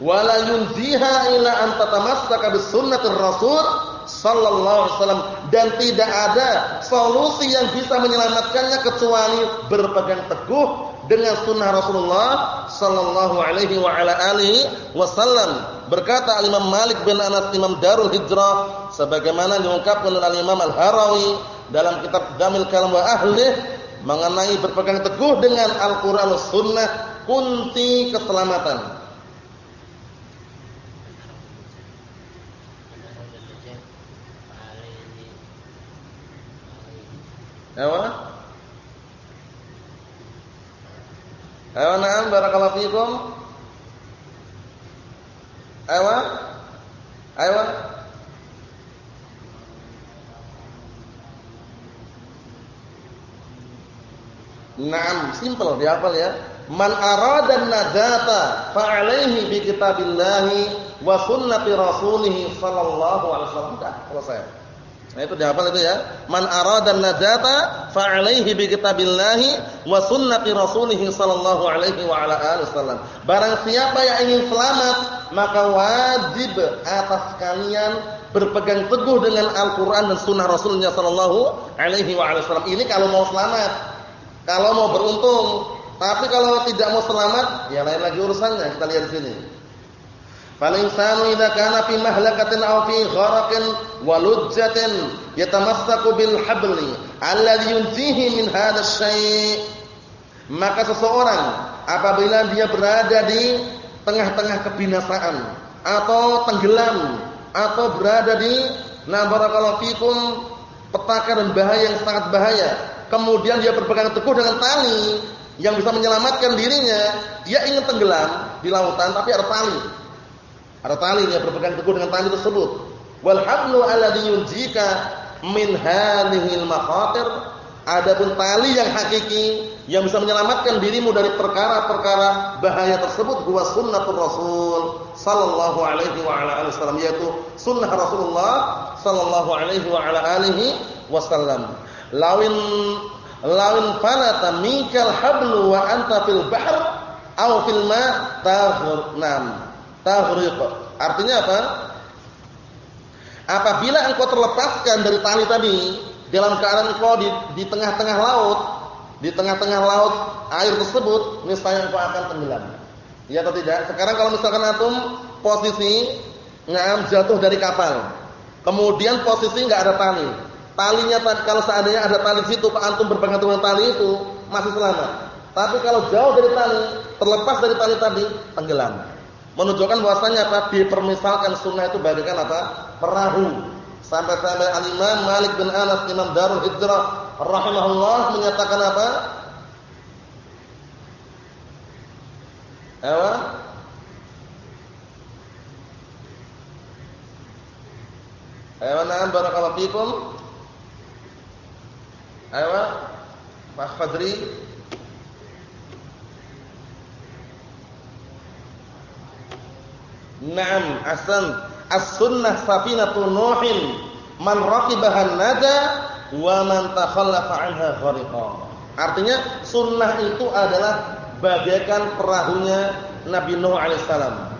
Wala yunziha ila an tatamassaka bis sunnatir rasul sallallahu alaihi wasallam dan tidak ada solusi yang bisa menyelamatkannya kecuali berpegang teguh dengan sunnah Rasulullah sallallahu alaihi wa ala alihi wasallam. Berkata Imam Malik bin Anas Imam Darul Hijrah sebagaimana diungkapkan oleh Imam Al-Harawi dalam kitab Damil Kalam wa Ahli mengenai berpegang teguh dengan Al-Qur'an Sunnah kunci keselamatan. Ewa? Ewa na'am barakallahu fikum. Ewa? Ewa? Naam, simple dihafal ya. Man arada najata fa alaihi bi kitabillahi wa sunnati rasulih sallallahu alaihi wasallam. Selesai. Nah itu dihafal itu ya. Man arada najata fa alaihi bi kitabillahi wa sunnati rasulih sallallahu alaihi wa ala alihi wasallam. Barang siapa yang ingin selamat, maka wajib atas kalian berpegang teguh dengan Al-Qur'an dan sunnah Rasulnya sallallahu alaihi wa ala wasallam. Ini kalau mau selamat. Kalau mau beruntung, tapi kalau tidak mau selamat, ya lain lagi urusannya. Kita lihat di sini. Fal insanu idza kana fi mahlakatin aw fi gharaqin wa yatamassaku bil habli alladhi yunjihi min hadha maka seseorang apabila dia berada di tengah-tengah kebinasaan atau tenggelam atau berada di na barakallahu fikum petaka dan bahaya yang sangat bahaya kemudian dia berpegang teguh dengan tali yang bisa menyelamatkan dirinya, dia ingin tenggelam di lautan tapi ada tali. Ada tali dia berpegang teguh dengan tali tersebut. Wal alladhi yunjika min makhatir. Adapun tali yang hakiki yang bisa menyelamatkan dirimu dari perkara-perkara bahaya tersebut huwa sunnatur Rasul sallallahu alaihi wasallam yaitu sunnah Rasulullah sallallahu alaihi wasallam lawin lawin falata minkal hablu wa anta fil bahr aw fil ma tahur nam tahriq artinya apa apabila engkau terlepaskan dari tali tadi dalam keadaan engkau di di tengah-tengah laut di tengah-tengah laut air tersebut misalnya engkau akan tenggelam ya atau tidak sekarang kalau misalkan antum posisi ngam jatuh dari kapal kemudian posisi enggak ada tali Talinya kalau seandainya ada tali di situ, Pak antum berpegang dengan tali itu masih selamat. Tapi kalau jauh dari tali, terlepas dari tali tadi, tenggelam. Menunjukkan bahwasanya apa? Dipermisalkan sunnah itu bagaikan apa? Perahu. Sampai-sampai Al-Imam Malik bin Anas Imam Darul Hijrah rahimahullah menyatakan apa? Ewa? Ewa na'am barakallahu fikum. Ayo, Pak Fadri. Naam, asan as-sunnah safinatu nuhin man raqibaha nada wa man takhallafa anha ghariqa. Artinya sunnah itu adalah bagaikan perahunya Nabi Nuh alaihissalam.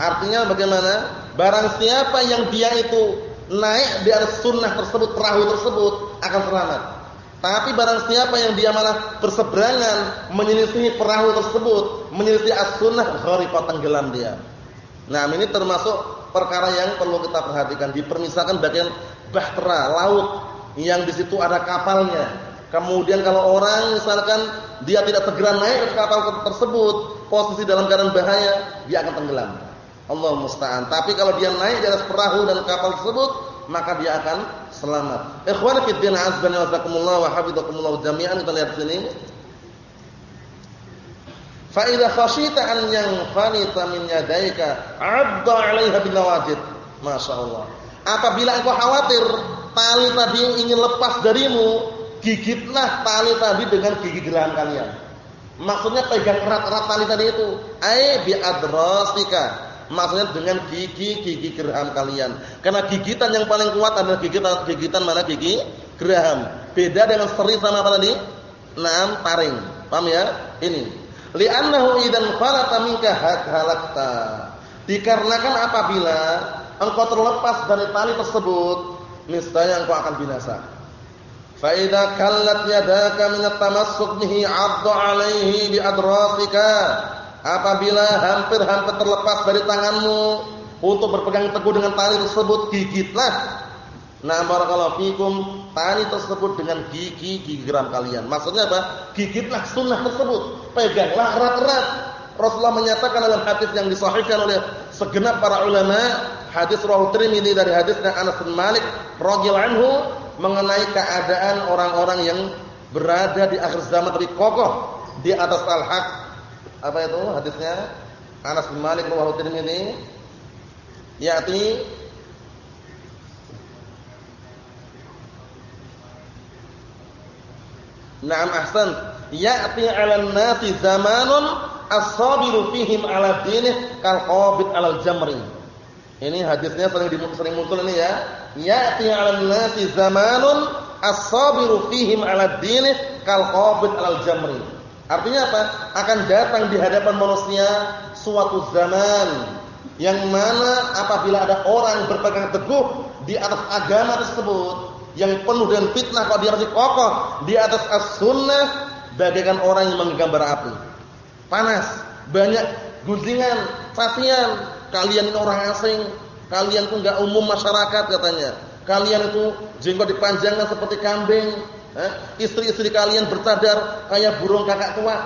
Artinya bagaimana? Barang siapa yang dia itu naik di atas sunnah tersebut, perahu tersebut akan selamat. Tapi barang siapa yang dia malah berseberangan menyelisih perahu tersebut, menyelisih as-sunnah, gharqa tenggelam dia. Nah, ini termasuk perkara yang perlu kita perhatikan. Dipermisalkan bagian bahtera, laut yang di situ ada kapalnya. Kemudian kalau orang misalkan dia tidak segera naik ke kapal tersebut, posisi dalam keadaan bahaya, dia akan tenggelam. Allah musta'an. Tapi kalau dia naik di atas perahu dan kapal tersebut, maka dia akan selamat. Ikhwan fi din azbani wa zakumullah wa hafizakumullah jami'an kita lihat sini. Fa idza khashita an yanfanita min yadaika 'adda 'alaiha bil nawajid. Masyaallah. Apabila engkau khawatir tali tadi ingin lepas darimu, gigitlah tali tadi dengan gigi geraham kalian. Maksudnya pegang erat-erat tali tadi itu. Ai bi adrasika. Maksudnya dengan gigi-gigi geraham kalian. Karena gigitan yang paling kuat adalah gigitan gigitan mana gigi geraham. Beda dengan seri sama apa tadi? Naam taring. Paham ya? Ini. Li'annahu idan falata minka halakta. Dikarenakan apabila engkau terlepas dari tali tersebut, niscaya engkau akan binasa. Fa idza kallat yadaka min at-tamassuk bihi 'adda 'alaihi bi adrasika. Apabila hampir-hampir terlepas dari tanganmu untuk berpegang teguh dengan tali tersebut, gigitlah. Nah, barakallahu fikum, tali tersebut dengan gigi-gigi geram kalian. Maksudnya apa? Gigitlah sunnah tersebut. Peganglah erat-erat. Rasulullah menyatakan dalam hadis yang disahihkan oleh segenap para ulama, hadis rawahu Tirmidzi dari hadisnya Anas bin Malik radhiyallahu anhu mengenai keadaan orang-orang yang berada di akhir zaman tapi kokoh di atas al-haq. Apa itu hadisnya? Anas bin Malik rawahu Tirmidzi yaitu Naam ahsan, ya'ti 'alan nasi zamanun as-sabiru fihim 'ala dinih kal qabid 'alal jamri. Ini hadisnya sering sering muncul ini ya. Ya'ti 'alan nasi zamanun as-sabiru fihim 'ala dinih kal qabid 'alal jamri. Artinya apa? Akan datang di hadapan manusia suatu zaman yang mana apabila ada orang berpegang teguh di atas agama tersebut yang penuh dengan fitnah kalau dia masih kokoh di atas as-sunnah bagaikan orang yang menggambar api. Panas, banyak gunjingan, cacian. Kalian ini orang asing, kalian itu enggak umum masyarakat katanya. Kalian itu jenggot dipanjangkan seperti kambing. Istri-istri kalian bercadar kayak burung kakak tua.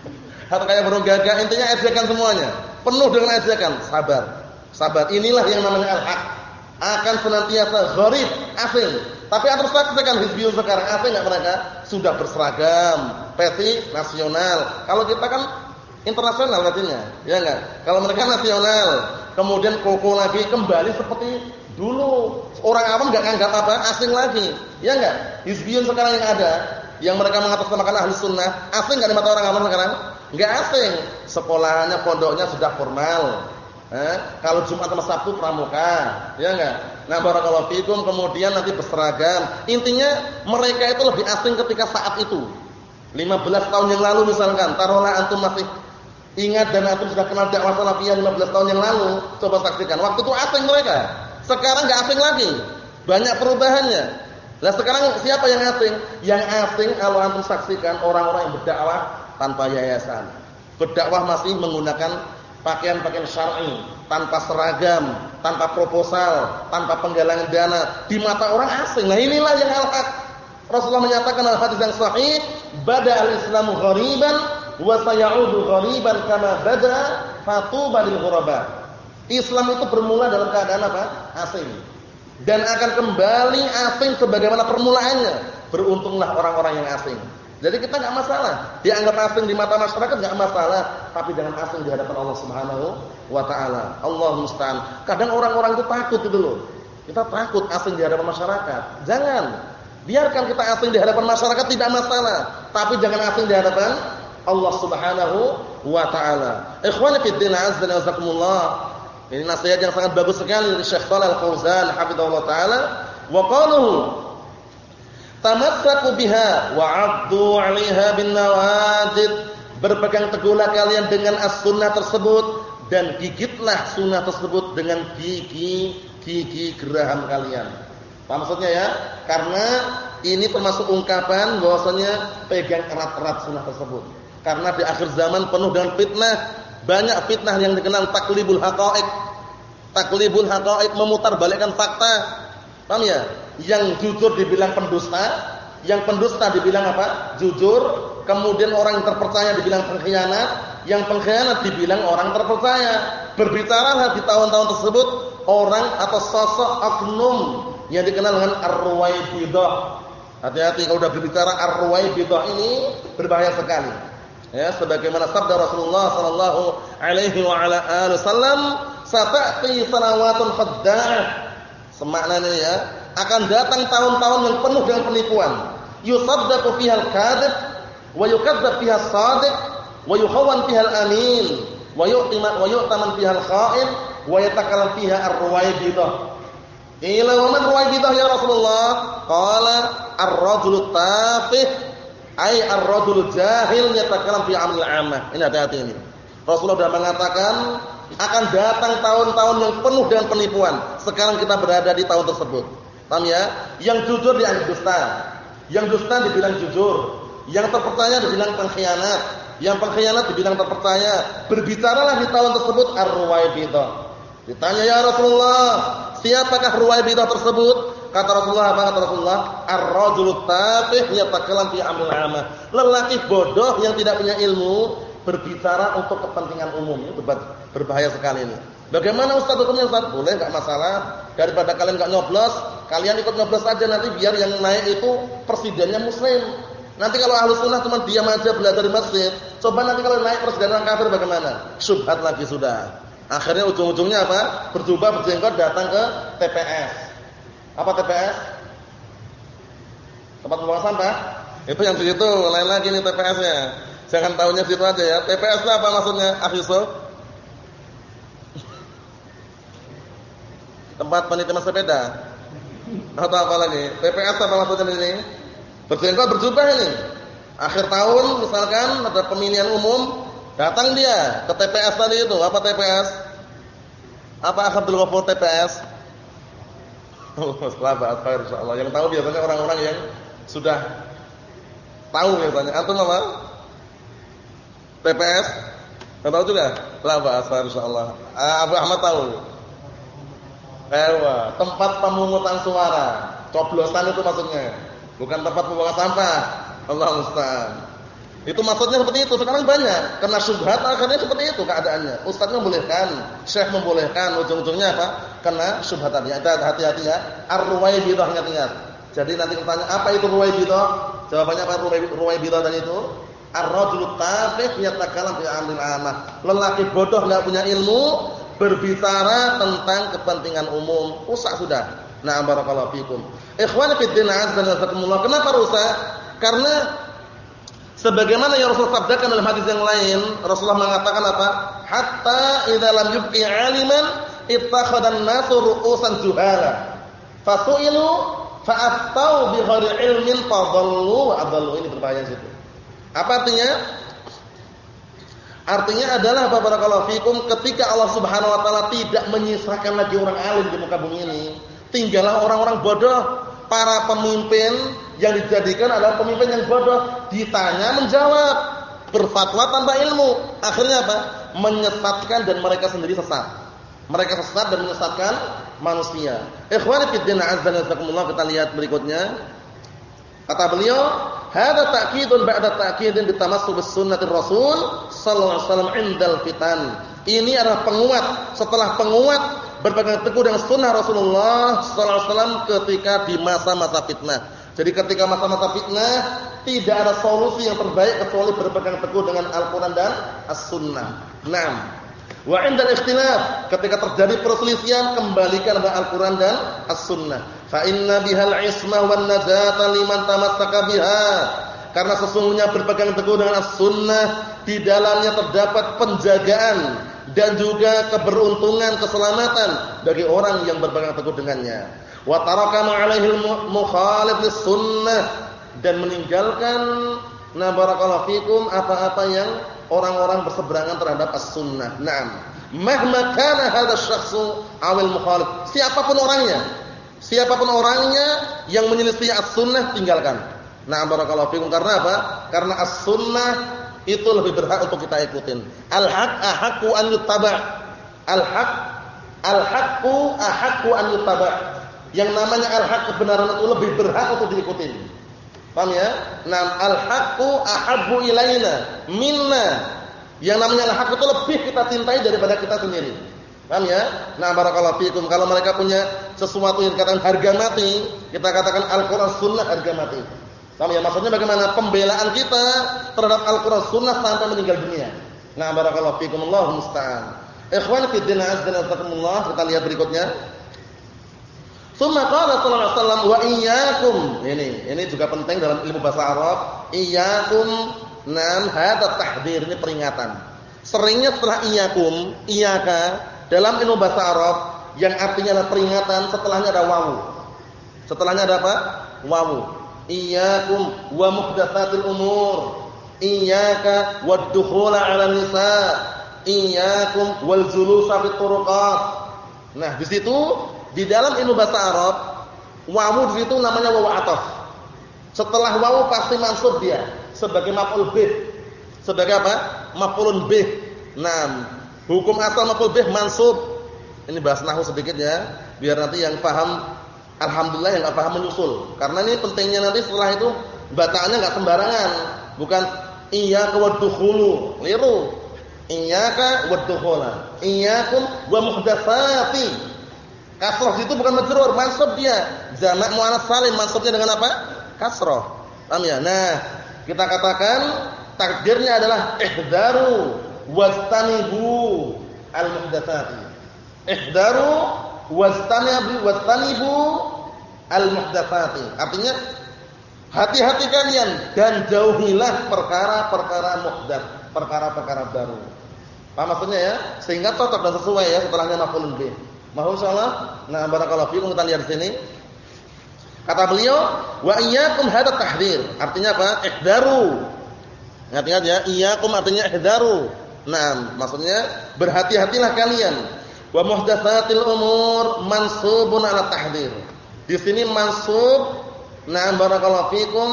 Atau kayak burung gagak, intinya ejekan semuanya. Penuh dengan ejekan, sabar. Sabar. Inilah yang namanya al-haq. Akan senantiasa gharib, asing tapi antum saksikan Hizbiyun sekarang apa enggak mereka? Sudah berseragam, peti nasional. Kalau kita kan internasional katanya, ya enggak? Kalau mereka nasional, kemudian koko lagi kembali seperti dulu. Orang awam enggak anggap apa asing lagi. Ya enggak? Hizbiyun sekarang yang ada, yang mereka mengatasnamakan ahli sunnah, asing enggak di mata orang awam sekarang? Enggak asing. Sekolahnya, pondoknya sudah formal. Eh, kalau Jumat sama Sabtu pramuka, ya enggak? Nah, barakallahu fikum kemudian nanti berseragam. Intinya mereka itu lebih asing ketika saat itu. 15 tahun yang lalu misalkan, taruhlah antum masih ingat dan antum sudah kenal dakwah salafiyah 15 tahun yang lalu, coba saksikan. Waktu itu asing mereka. Sekarang enggak asing lagi. Banyak perubahannya. Lah sekarang siapa yang asing? Yang asing kalau antum saksikan orang-orang yang berdakwah tanpa yayasan. Berdakwah masih menggunakan pakaian-pakaian syar'i, tanpa seragam, tanpa proposal, tanpa penggalangan dana di mata orang asing. Nah, inilah yang al-haq. Rasulullah menyatakan dalam hadis yang sahih, "Bada al-Islamu ghariban wa sayaudu ghariban kama bada fatuba lil ghuraba." Islam itu bermula dalam keadaan apa? Asing. Dan akan kembali asing sebagaimana permulaannya. Beruntunglah orang-orang yang asing. Jadi kita nggak masalah. Dianggap asing di mata masyarakat nggak masalah, tapi jangan asing di hadapan Allah Subhanahu wa taala. Allah musta'an. Kadang orang-orang itu takut itu loh. Kita takut asing di hadapan masyarakat. Jangan. Biarkan kita asing di hadapan masyarakat tidak masalah, tapi jangan asing di hadapan Allah Subhanahu wa taala. Ikhwani fi din azza wa jazakumullah. Ini nasihat yang sangat bagus sekali dari Syekh Shalal Al-Fauzan hafizahullah taala wa qaluhu Tamassaku biha wa 'addu 'alaiha bin nawajid. Berpegang teguhlah kalian dengan as-sunnah tersebut dan gigitlah sunnah tersebut dengan gigi-gigi geraham kalian. Apa maksudnya ya? Karena ini termasuk ungkapan bahwasanya pegang erat-erat sunnah tersebut. Karena di akhir zaman penuh dengan fitnah, banyak fitnah yang dikenal taklibul haqa'iq. Taklibul haqa'iq memutarbalikkan fakta. Paham ya? Yang jujur dibilang pendusta, yang pendusta dibilang apa? Jujur, kemudian orang yang terpercaya dibilang pengkhianat, yang pengkhianat dibilang orang terpercaya. Berbicaralah di tahun-tahun tersebut orang atau sosok oknum yang dikenal dengan Ar-Ruwaibidah. Hati-hati kalau sudah berbicara Ar-Ruwaibidah ini berbahaya sekali. Ya, sebagaimana sabda Rasulullah sallallahu alaihi wa ala alihi wasallam, "Sata'ti sanawatun khadda'ah Semakna ini ya, akan datang tahun-tahun yang penuh dengan penipuan. Yusaddaqu fiha al-kadhib wa yukadzdzab fiha as-sadiq wa yukhawwan fiha al-amin wa yu'timan wa yu'taman fiha al-kha'in wa yatakallam fiha ar-ruwaybidah. Ila wa man ruwaybidah ya Rasulullah? Qala ar-rajulu tafih ay ar-rajulu jahil yatakallam fi amril 'amah. Ini hati-hati ini. Rasulullah sudah mengatakan akan datang tahun-tahun yang penuh dengan penipuan. Sekarang kita berada di tahun tersebut. Paham ya? Yang jujur dianggap dusta. Yang dusta dibilang jujur. Yang terpercaya dibilang pengkhianat. Yang pengkhianat dibilang terpercaya. Berbicaralah di tahun tersebut ar-ruwaibidah. Ditanya ya Rasulullah, siapakah ruwaibidah tersebut? Kata Rasulullah apa kata Rasulullah? Ar-rajulu tafih yatakalam fi amril amah. Lelaki bodoh yang tidak punya ilmu berbicara untuk kepentingan umum. Itu berbahaya sekali ini. Bagaimana Ustaz hukumnya Ustaz? Boleh enggak masalah. Daripada kalian enggak nyoblos, kalian ikut nyoblos saja nanti biar yang naik itu presidennya muslim. Nanti kalau ahlu sunnah cuma diam aja belajar di masjid, coba nanti kalau naik presiden orang kafir bagaimana? Subhat lagi sudah. Akhirnya ujung-ujungnya apa? Berjubah berjenggot datang ke TPS. Apa TPS? Tempat pembuangan sampah? Itu yang di situ, lain lagi nih TPS-nya. Jangan tahunya situ aja ya. TPS itu apa maksudnya? Afisul? Tempat penitipan sepeda. Atau apa lagi? TPS apa maksudnya ini? Berjenggot berjubah ini. Akhir tahun misalkan ada pemilihan umum, datang dia ke TPS tadi itu. Apa TPS? Apa Abdul Ghafur TPS? Oh, selamat insyaallah. Yang tahu biasanya orang-orang yang sudah tahu biasanya. Antum apa? TPS? Enggak tahu juga? La ba'asa insyaallah. Ah, Abu Ahmad tahu. Ewa, tempat pemungutan suara. Coblosan itu maksudnya. Bukan tempat pembuangan sampah. Allah musta'an. Itu maksudnya seperti itu. Sekarang banyak. Karena syubhat akhirnya seperti itu keadaannya. Ustaz membolehkan, syekh membolehkan, ujung-ujungnya apa? Karena syubhat tadi. Hati-hati ya. Ar-ruwaibidah ingat-ingat. Jadi nanti bertanya, apa itu ruwaibidah? Jawabannya apa ruwaibidah tadi itu? Ar-rajulu tafih yatakalam fi amril amah. Lelaki bodoh enggak punya ilmu berbicara tentang kepentingan umum. Rusak sudah. Nah, barakallahu fikum. Ikhwani fid din azza wa. Kenapa rusak? Karena sebagaimana yang Rasul sabdakan dalam hadis yang lain, Rasulullah mengatakan apa? Hatta idza lam yubqi 'aliman ittakhadhan nasu ru'usan juhala. Fasu'ilu fa'aftau bi ghairi ilmin fadallu wa adallu. Ini berbahaya situ. Apa artinya? Artinya adalah apa barakallahu fikum ketika Allah Subhanahu wa taala tidak menyisakan lagi orang alim di muka bumi ini, tinggallah orang-orang bodoh. Para pemimpin yang dijadikan adalah pemimpin yang bodoh, ditanya menjawab, berfatwa tanpa ilmu. Akhirnya apa? Menyesatkan dan mereka sendiri sesat. Mereka sesat dan menyesatkan manusia. Ikhwani din azza wa kita lihat berikutnya. Kata beliau, "Hadza ta'kidun ba'da ta'kidin bitamassuk bis sunnatir Rasul sallallahu alaihi wasallam indal fitan." Ini adalah penguat setelah penguat berpegang teguh dengan sunnah Rasulullah sallallahu alaihi wasallam ketika di masa-masa fitnah. Jadi ketika masa-masa fitnah tidak ada solusi yang terbaik kecuali berpegang teguh dengan Al-Qur'an dan As-Sunnah. Naam. Wa 'inda ikhtilaf, ketika terjadi perselisihan kembalikan kepada Al-Qur'an dan As-Sunnah. Fa inna bihal 'ismah wan najata liman tamassaka biha. Karena sesungguhnya berpegang teguh dengan As-Sunnah di dalamnya terdapat penjagaan dan juga keberuntungan, keselamatan bagi orang yang berpegang teguh dengannya. Wa taraka ma'alaihi mukhalif lis-sunnah dan meninggalkan na barakallahu fikum apa-apa yang orang-orang berseberangan terhadap as-sunnah. Naam. Mahma kana hadha syakhsu awil mukhalif. Siapa pun orangnya, siapa pun orangnya yang menyelisih as-sunnah tinggalkan. Naam barakallahu fikum karena apa? Karena as-sunnah itu lebih berhak untuk kita ikutin. Al-haq ahaqqu an yuttaba'. Al-haq al-haqqu ahaqqu an yuttaba'. Yang namanya al-haq kebenaran itu lebih berhak untuk diikutin. Paham ya? Nam al-haqqu ahabbu ilaina minna. Yang namanya al-haq itu lebih kita cintai daripada kita sendiri. Paham ya? Nah, barakallahu fikum. Kalau mereka punya sesuatu yang dikatakan harga mati, kita katakan Al-Qur'an sunnah harga mati. Paham ya? Maksudnya bagaimana pembelaan kita terhadap Al-Qur'an sunnah sampai meninggal dunia. Nah, barakallahu fikum. Allahu musta'an. Ikhwan fi din azza wa kita lihat berikutnya. Tsumma qala sallallahu alaihi wa iyyakum. Ini, ini juga penting dalam ilmu bahasa Arab. Iyyakum nan hadza tahdzir ini peringatan. Seringnya setelah iyyakum, iyyaka dalam ilmu bahasa Arab yang artinya adalah peringatan setelahnya ada wawu. Setelahnya ada apa? Wawu. Iyyakum wa muhdatsatil umur. Iyyaka wad-dukhula 'ala nisa. Iyyakum wal julusa fit turuqat. Nah, di situ di dalam ilmu bahasa Arab wawu di situ namanya wawu ataf. Setelah wawu pasti mansub dia sebagai maf'ul bih. Sebagai apa? Maf'ulun bih. Nah, hukum asal maf'ul bih mansub. Ini bahas nahwu sedikit ya, biar nanti yang paham alhamdulillah yang enggak paham menyusul. Karena ini pentingnya nanti setelah itu bacaannya enggak sembarangan. Bukan iya waddukhulu, liru. Iyyaka waddukhula. Iyyakum wa muhdatsati. Kasroh itu bukan majrur, mansub dia. Jamak muannas salim mansubnya dengan apa? Kasroh. Paham ya? Nah, kita katakan takdirnya adalah ihdaru wastanibu al-muhdatsati. Ihdaru wastanibu wastanibu al-muhdatsati. Artinya hati-hati kalian dan jauhilah perkara-perkara muhdats, perkara-perkara baru. Paham maksudnya ya? Sehingga cocok dan sesuai ya setelahnya maf'ulun bih. Mohon insyaallah. Nah, barakallahu fiikum kita lihat di sini. Kata beliau, wa iyyakum hadza tahdzir. Artinya apa? Ihdaru. Ingat-ingat ya, iyyakum artinya ihdaru. Nah, maksudnya berhati-hatilah kalian. Wa muhdatsatil umur mansubun ala tahdzir. Di sini mansub nah barakallahu fikum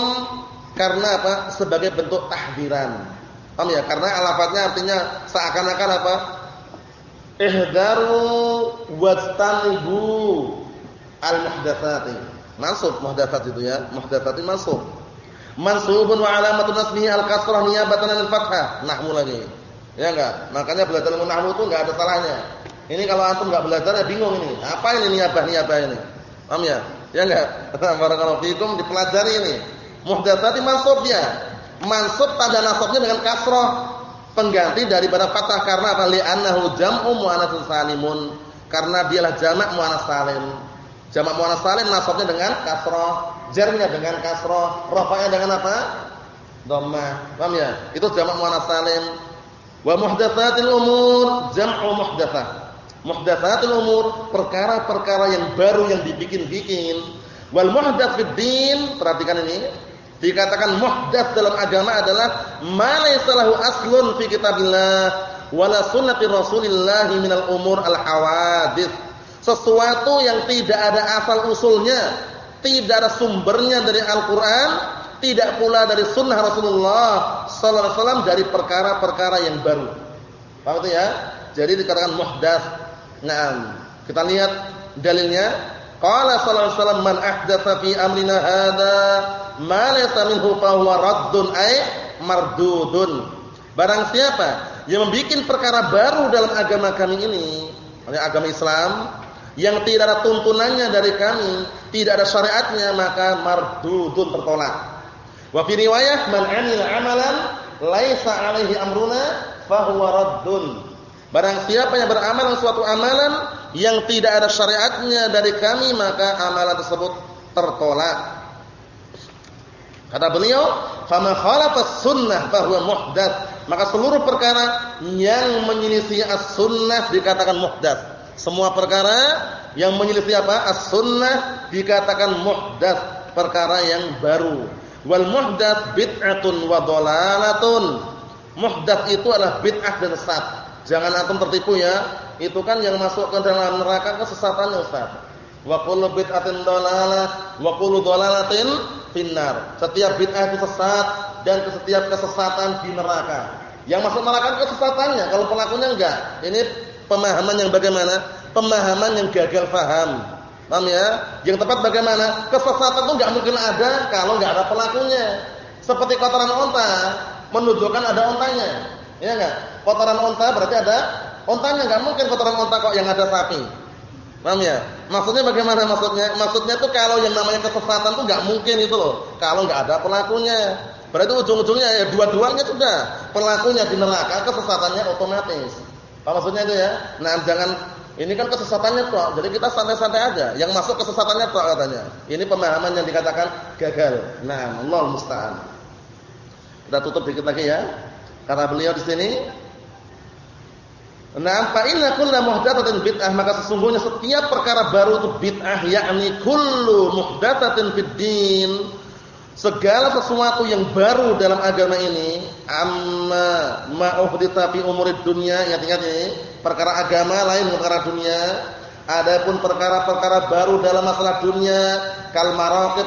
karena apa? Sebagai bentuk tahdiran. Paham ya? Karena alafatnya artinya seakan-akan apa? Ihdaru wastanibu al-muhdatsati. Mansub muhdatsat itu ya, muhdatsati mansub. Mansubun wa alamatun nasbihi al-kasrah niyabatan anil fathah. Nahwu lagi. Ya enggak? Makanya belajar ilmu nahwu itu enggak ada salahnya. Ini kalau antum enggak belajar ya bingung ini. Apa ini niyabah niyabah ini? Paham ya? Ya enggak? Barakallahu fikum dipelajari ini. Muhdatsati mansub dia. Mansub tanda nasabnya dengan kasrah pengganti daripada fathah karena apa? Li'annahu jam'u muannatsun salimun. Karena dialah jamak muannas salim. Jamak muannas salim nasabnya dengan kasrah, jarnya dengan kasrah, rafa'nya dengan apa? Dhammah. Paham ya? Itu jamak muannas salim. Wa muhdatsatil umur jam'u muhdatsah. Muhdatsatil umur perkara-perkara yang baru yang dibikin-bikin. Wal muhdats fid din, perhatikan ini. Dikatakan muhdats dalam agama adalah ma laysa aslun fi kitabillah wala sunnati Rasulillah minal umur al hawadits. Sesuatu yang tidak ada asal usulnya, tidak ada sumbernya dari Al-Qur'an, tidak pula dari sunnah Rasulullah sallallahu alaihi wasallam dari perkara-perkara yang baru. Paham itu ya? Jadi dikatakan muhdats. Nah, kita lihat dalilnya. Qala sallallahu alaihi wasallam man ahdatsa fi amrina hadza ma laysa minhu fa huwa raddun ay mardudun. Barang siapa yang membuat perkara baru dalam agama kami ini, agama Islam, yang tidak ada tuntunannya dari kami, tidak ada syariatnya, maka mardudun tertolak. Wa fi riwayah man 'amila 'amalan laisa 'alaihi amruna fa huwa raddun. Barang siapa yang beramal suatu amalan yang tidak ada syariatnya dari kami, maka amalan tersebut tertolak. Kata beliau, "Fama khalafa sunnah fa huwa muhdats." Maka seluruh perkara yang menyelisih as-sunnah dikatakan muhdats. Semua perkara yang menyelisih apa? As-sunnah dikatakan muhdats, perkara yang baru. Wal muhdats bid'atun wa dhalalatun. Muhdats itu adalah bid'ah dan sesat. Jangan antum tertipu ya. Itu kan yang masuk ke dalam neraka kesesatannya Ustaz. Wa kullu bid'atin dhalalah wa kullu dhalalatin finnar. Setiap bid'ah itu sesat dan setiap kesesatan di neraka. Yang masuk neraka kesesatannya, kalau pelakunya enggak. Ini pemahaman yang bagaimana? Pemahaman yang gagal paham. Paham ya? Yang tepat bagaimana? Kesesatan itu enggak mungkin ada kalau enggak ada pelakunya. Seperti kotoran onta menunjukkan ada ontanya. Ya enggak? Kotoran onta berarti ada ontanya, enggak mungkin kotoran onta kok yang ada sapi. Paham ya? Maksudnya bagaimana maksudnya? Maksudnya tuh kalau yang namanya kesesatan tuh enggak mungkin itu loh, kalau enggak ada pelakunya. Berarti ujung-ujungnya ya dua-duanya sudah. Pelakunya di neraka, kesesatannya otomatis. Apa maksudnya itu ya? Nah, jangan Ini kan kesesatannya tok. Jadi kita santai-santai aja. Yang masuk kesesatannya tok katanya. Ini pemahaman yang dikatakan gagal. Nah, Allah musta'an. Kita tutup dikit lagi ya. Karena beliau di sini Nah, fa inna kullu muhdatsatin bid'ah, maka sesungguhnya setiap perkara baru itu bid'ah, yakni kullu muhdatsatin fid din. Segala sesuatu yang baru dalam agama ini, amma ma uhditsa fi umurid dunya, ingat-ingat ini, perkara agama lain perkara dunia. Adapun perkara-perkara baru dalam masalah dunia, kal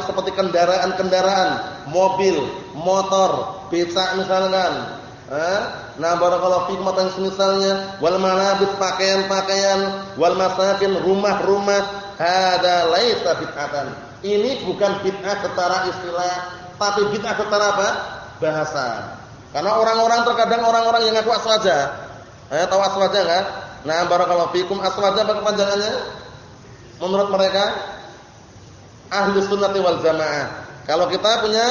seperti kendaraan-kendaraan, mobil, motor, becak misalkan, Nah, barakallahu fikum atau semisalnya wal malabis pakaian-pakaian wal masakin rumah-rumah hada laisa bid'atan. Ini bukan bid'ah secara istilah, tapi bid'ah secara apa? bahasa. Karena orang-orang terkadang orang-orang yang ngaku aswaja. Eh, tahu aswaja enggak? Nah, barakallahu fikum aswaja apa kepanjangannya? Menurut mereka ahli sunnati wal jamaah. Kalau kita punya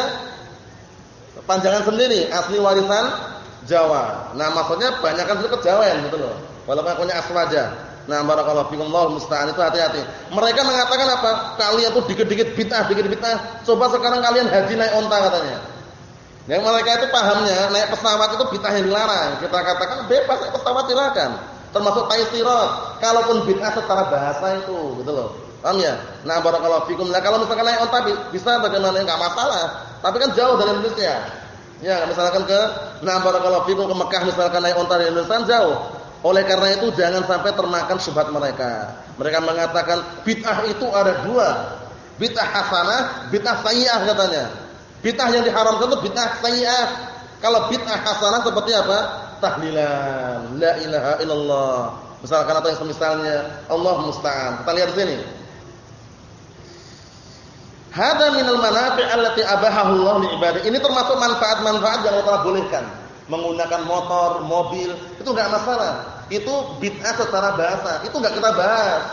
panjangan sendiri, asli warisan Jawa. Nah, maksudnya banyak kan itu kejawen gitu loh. Walaupun punya aswaja. Nah, barakallahu fikum Allah musta'an itu hati-hati. Mereka mengatakan apa? Kalian tuh dikit-dikit bid'ah, dikit bid'ah. Coba sekarang kalian haji naik onta katanya. Yang mereka itu pahamnya naik pesawat itu bid'ah yang dilarang. Kita katakan bebas naik pesawat silakan. Termasuk taisirat. Kalaupun bid'ah secara bahasa itu, gitu loh. Paham ya? Nah, barakallahu fikum. Nah, kalau misalkan naik onta bisa bagaimana enggak masalah. Tapi kan jauh dari Indonesia. Ya, misalkan ke nah barakallahu fikum ke Mekah misalkan naik onta di Indonesia jauh. Oleh karena itu jangan sampai termakan syubhat mereka. Mereka mengatakan bid'ah itu ada dua. Bid'ah hasanah, bid'ah sayyi'ah katanya. Bid'ah yang diharamkan itu bid'ah sayyi'ah. Kalau bid'ah hasanah seperti apa? Tahlilan, la ilaha illallah. Misalkan atau yang semisalnya Allah musta'an. Kita lihat di sini. Hada minal manafi' allati abahahu Allah li. Ini termasuk manfaat-manfaat yang Allah bolehkan. Menggunakan motor, mobil, itu enggak masalah. Itu bid'ah secara bahasa. Itu enggak kita bahas.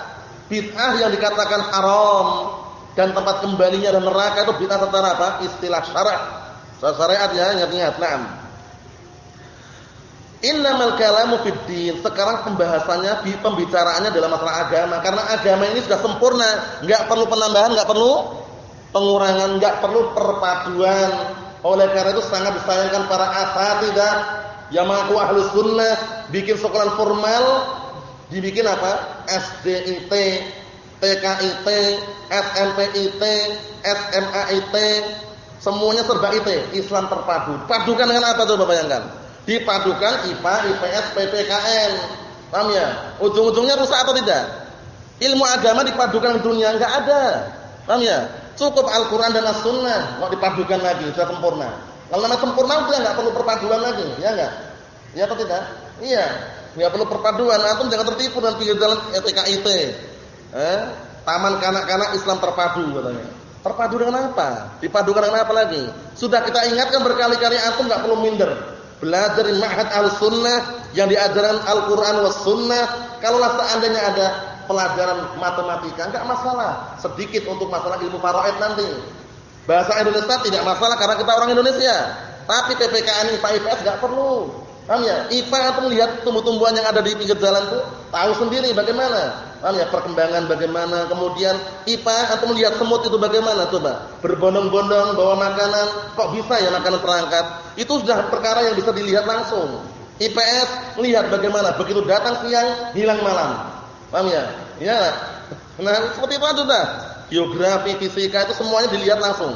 Bid'ah yang dikatakan haram dan tempat kembalinya dan neraka itu bid'ah secara apa? Istilah syara'. Syariat ya, ingat-ingat. Naam. Innamal kalamu fid. Sekarang pembahasannya, pembicaraannya dalam masalah agama karena agama ini sudah sempurna, enggak perlu penambahan, enggak perlu pengurangan enggak perlu perpaduan. Oleh karena itu sangat disayangkan para asatidah yang mengaku ahli sunnah bikin sekolah formal dibikin apa? SDIT, PKIT, SMPIT, SMAIT, semuanya serba IT, Islam terpadu. Padukan dengan apa tuh Bapak bayangkan? Dipadukan IPA, IPS, PPKN. Paham ya? Ujung-ujungnya rusak atau tidak? Ilmu agama dipadukan di dunia enggak ada. Paham ya? Cukup Al-Quran dan As-Sunnah, mau dipadukan lagi, sudah sempurna. Kalau namanya sempurna udah nggak perlu perpaduan lagi, ya nggak? Iya atau tidak? Iya, nggak perlu perpaduan. Antum jangan tertipu dengan pinggir jalan ETKIT. Eh? Taman kanak-kanak Islam terpadu katanya. Terpadu dengan apa? Dipadukan dengan apa lagi? Sudah kita ingatkan berkali-kali antum nggak perlu minder. Belajar Ma'had Al-Sunnah yang diajaran Al-Qur'an was Sunnah. Kalaulah seandainya ada pelajaran matematika enggak masalah, sedikit untuk masalah ilmu faraid nanti. Bahasa Indonesia tidak masalah karena kita orang Indonesia. Tapi PPKN IPA IPS enggak perlu. Paham ya? IPA itu melihat tumbuh-tumbuhan yang ada di pinggir jalan itu tahu sendiri bagaimana. Paham ya? Perkembangan bagaimana. Kemudian IPA atau melihat semut itu bagaimana coba. Berbondong-bondong bawa makanan, kok bisa ya makanan terangkat? Itu sudah perkara yang bisa dilihat langsung. IPS lihat bagaimana begitu datang siang hilang malam. Paham ya? Iya Nah, seperti itu aja sudah. Geografi, fisika itu semuanya dilihat langsung.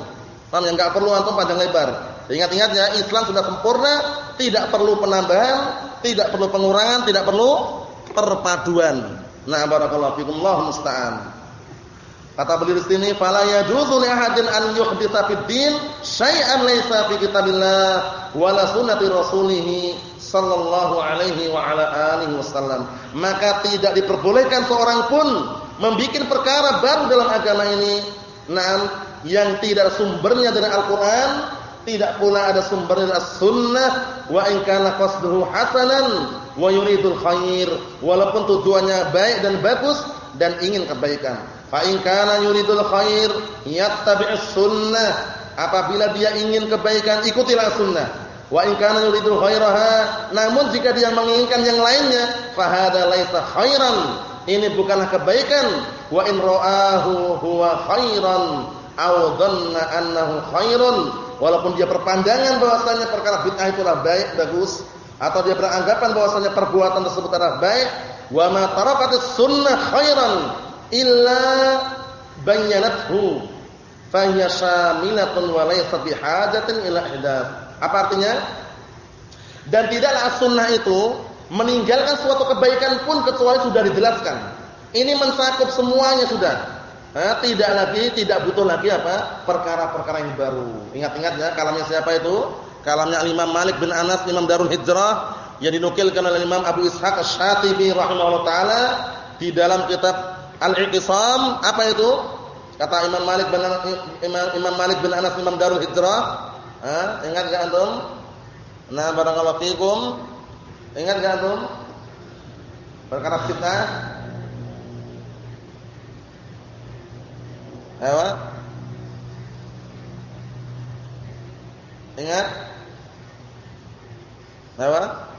Paham ya? Enggak perlu antum panjang lebar. Ingat-ingat ya, Islam sudah sempurna, tidak perlu penambahan, tidak perlu pengurangan, tidak perlu perpaduan. Nah, barakallahu fikum, Allah musta'an. Kata beliau sini, "Fala yajuzu li ahadin an yuhditsa fid din syai'an laisa fi kitabillah wala sunnati rasulih sallallahu alaihi wa ala alihi wasallam. Maka tidak diperbolehkan seorang pun membuat perkara baru dalam agama ini, nah, yang tidak sumbernya dari Al-Qur'an, tidak pula ada sumber dari As-Sunnah, wa in kana qasduhu hasanan wa yuridul khair, walaupun tujuannya baik dan bagus dan ingin kebaikan. Fa in kana yuridul khair yattabi'us sunnah. Apabila dia ingin kebaikan, ikutilah sunnah. Wa in kana yuridu khairaha, namun jika dia menginginkan yang lainnya, fa hadza laisa khairan. ini bukanlah kebaikan wa in ra'ahu huwa khairan aw dhanna annahu khairun walaupun dia berpandangan bahwasanya perkara bid'ah itulah baik bagus atau dia beranggapan bahwasanya perbuatan tersebut adalah baik wa ma tarakatis sunnah khairan illa bayyanathu fa hiya syamilatun wa laysat bihajatin ila ihdath apa artinya dan tidaklah sunnah itu meninggalkan suatu kebaikan pun kecuali sudah dijelaskan. Ini mencakup semuanya sudah. Nah, tidak lagi, tidak butuh lagi apa? perkara-perkara yang baru. Ingat-ingat ya, kalamnya siapa itu? Kalamnya Imam Malik bin Anas, Imam Darul Hijrah yang dinukilkan oleh Imam Abu Ishaq Asy-Syatibi rahimahullah taala di dalam kitab Al-Iqtisam, apa itu? Kata Imam Malik bin Imam, Imam Malik bin Anas Imam Darul Hijrah, ha? ingat enggak antum? Nah, barangkali fikum Ingat enggak antum? Perkara fitnah. Ayo. Ingat? Ayo.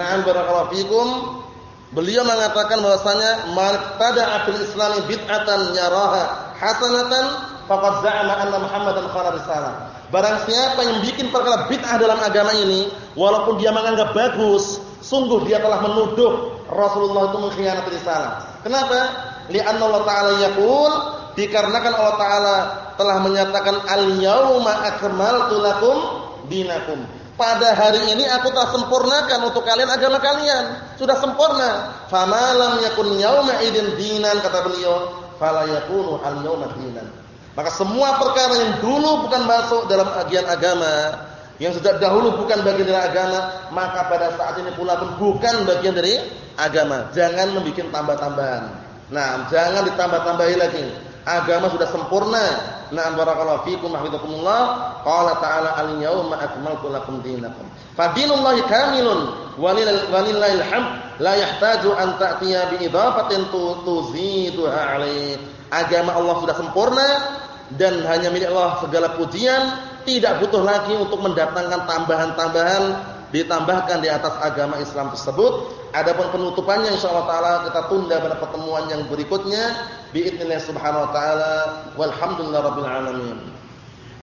Na'am barakallahu fikum. Beliau mengatakan bahwasanya man tada fil Islam bid'atan yaraha hasanatan faqad za'ama anna Muhammadan khana risalah. Barang siapa yang bikin perkara bid'ah dalam agama ini, walaupun dia menganggap bagus, sungguh dia telah menuduh Rasulullah itu mengkhianati risalah. Kenapa? Li'anna Allah Ta'ala yaqul dikarenakan Allah Ta'ala telah menyatakan al-yauma akmaltu lakum dinakum pada hari ini aku telah sempurnakan untuk kalian agama kalian. Sudah sempurna. Famalam yakun yauma idin dinan kata beliau, fala yakunu al yauma dinan. Maka semua perkara yang dulu bukan masuk dalam agian agama, yang sejak dahulu bukan bagian dari agama, maka pada saat ini pula pun bukan bagian dari agama. Jangan membuat tambah-tambahan. Nah, jangan ditambah-tambahi lagi agama sudah sempurna. Na'am barakallahu fikum hafizakumullah. Qala ta'ala al-yawma akmaltu lakum dinakum. Fadinullahi kamilun walillahil hamd la yahtaju an ta'tiya bi idafatin tuziduha alaih. Agama Allah sudah sempurna dan hanya milik Allah segala pujian, tidak butuh lagi untuk mendatangkan tambahan-tambahan ditambahkan di atas agama Islam tersebut. Adapun penutupannya insyaallah taala kita tunda pada pertemuan yang berikutnya biidznillah subhanahu wa taala walhamdulillah rabbil alamin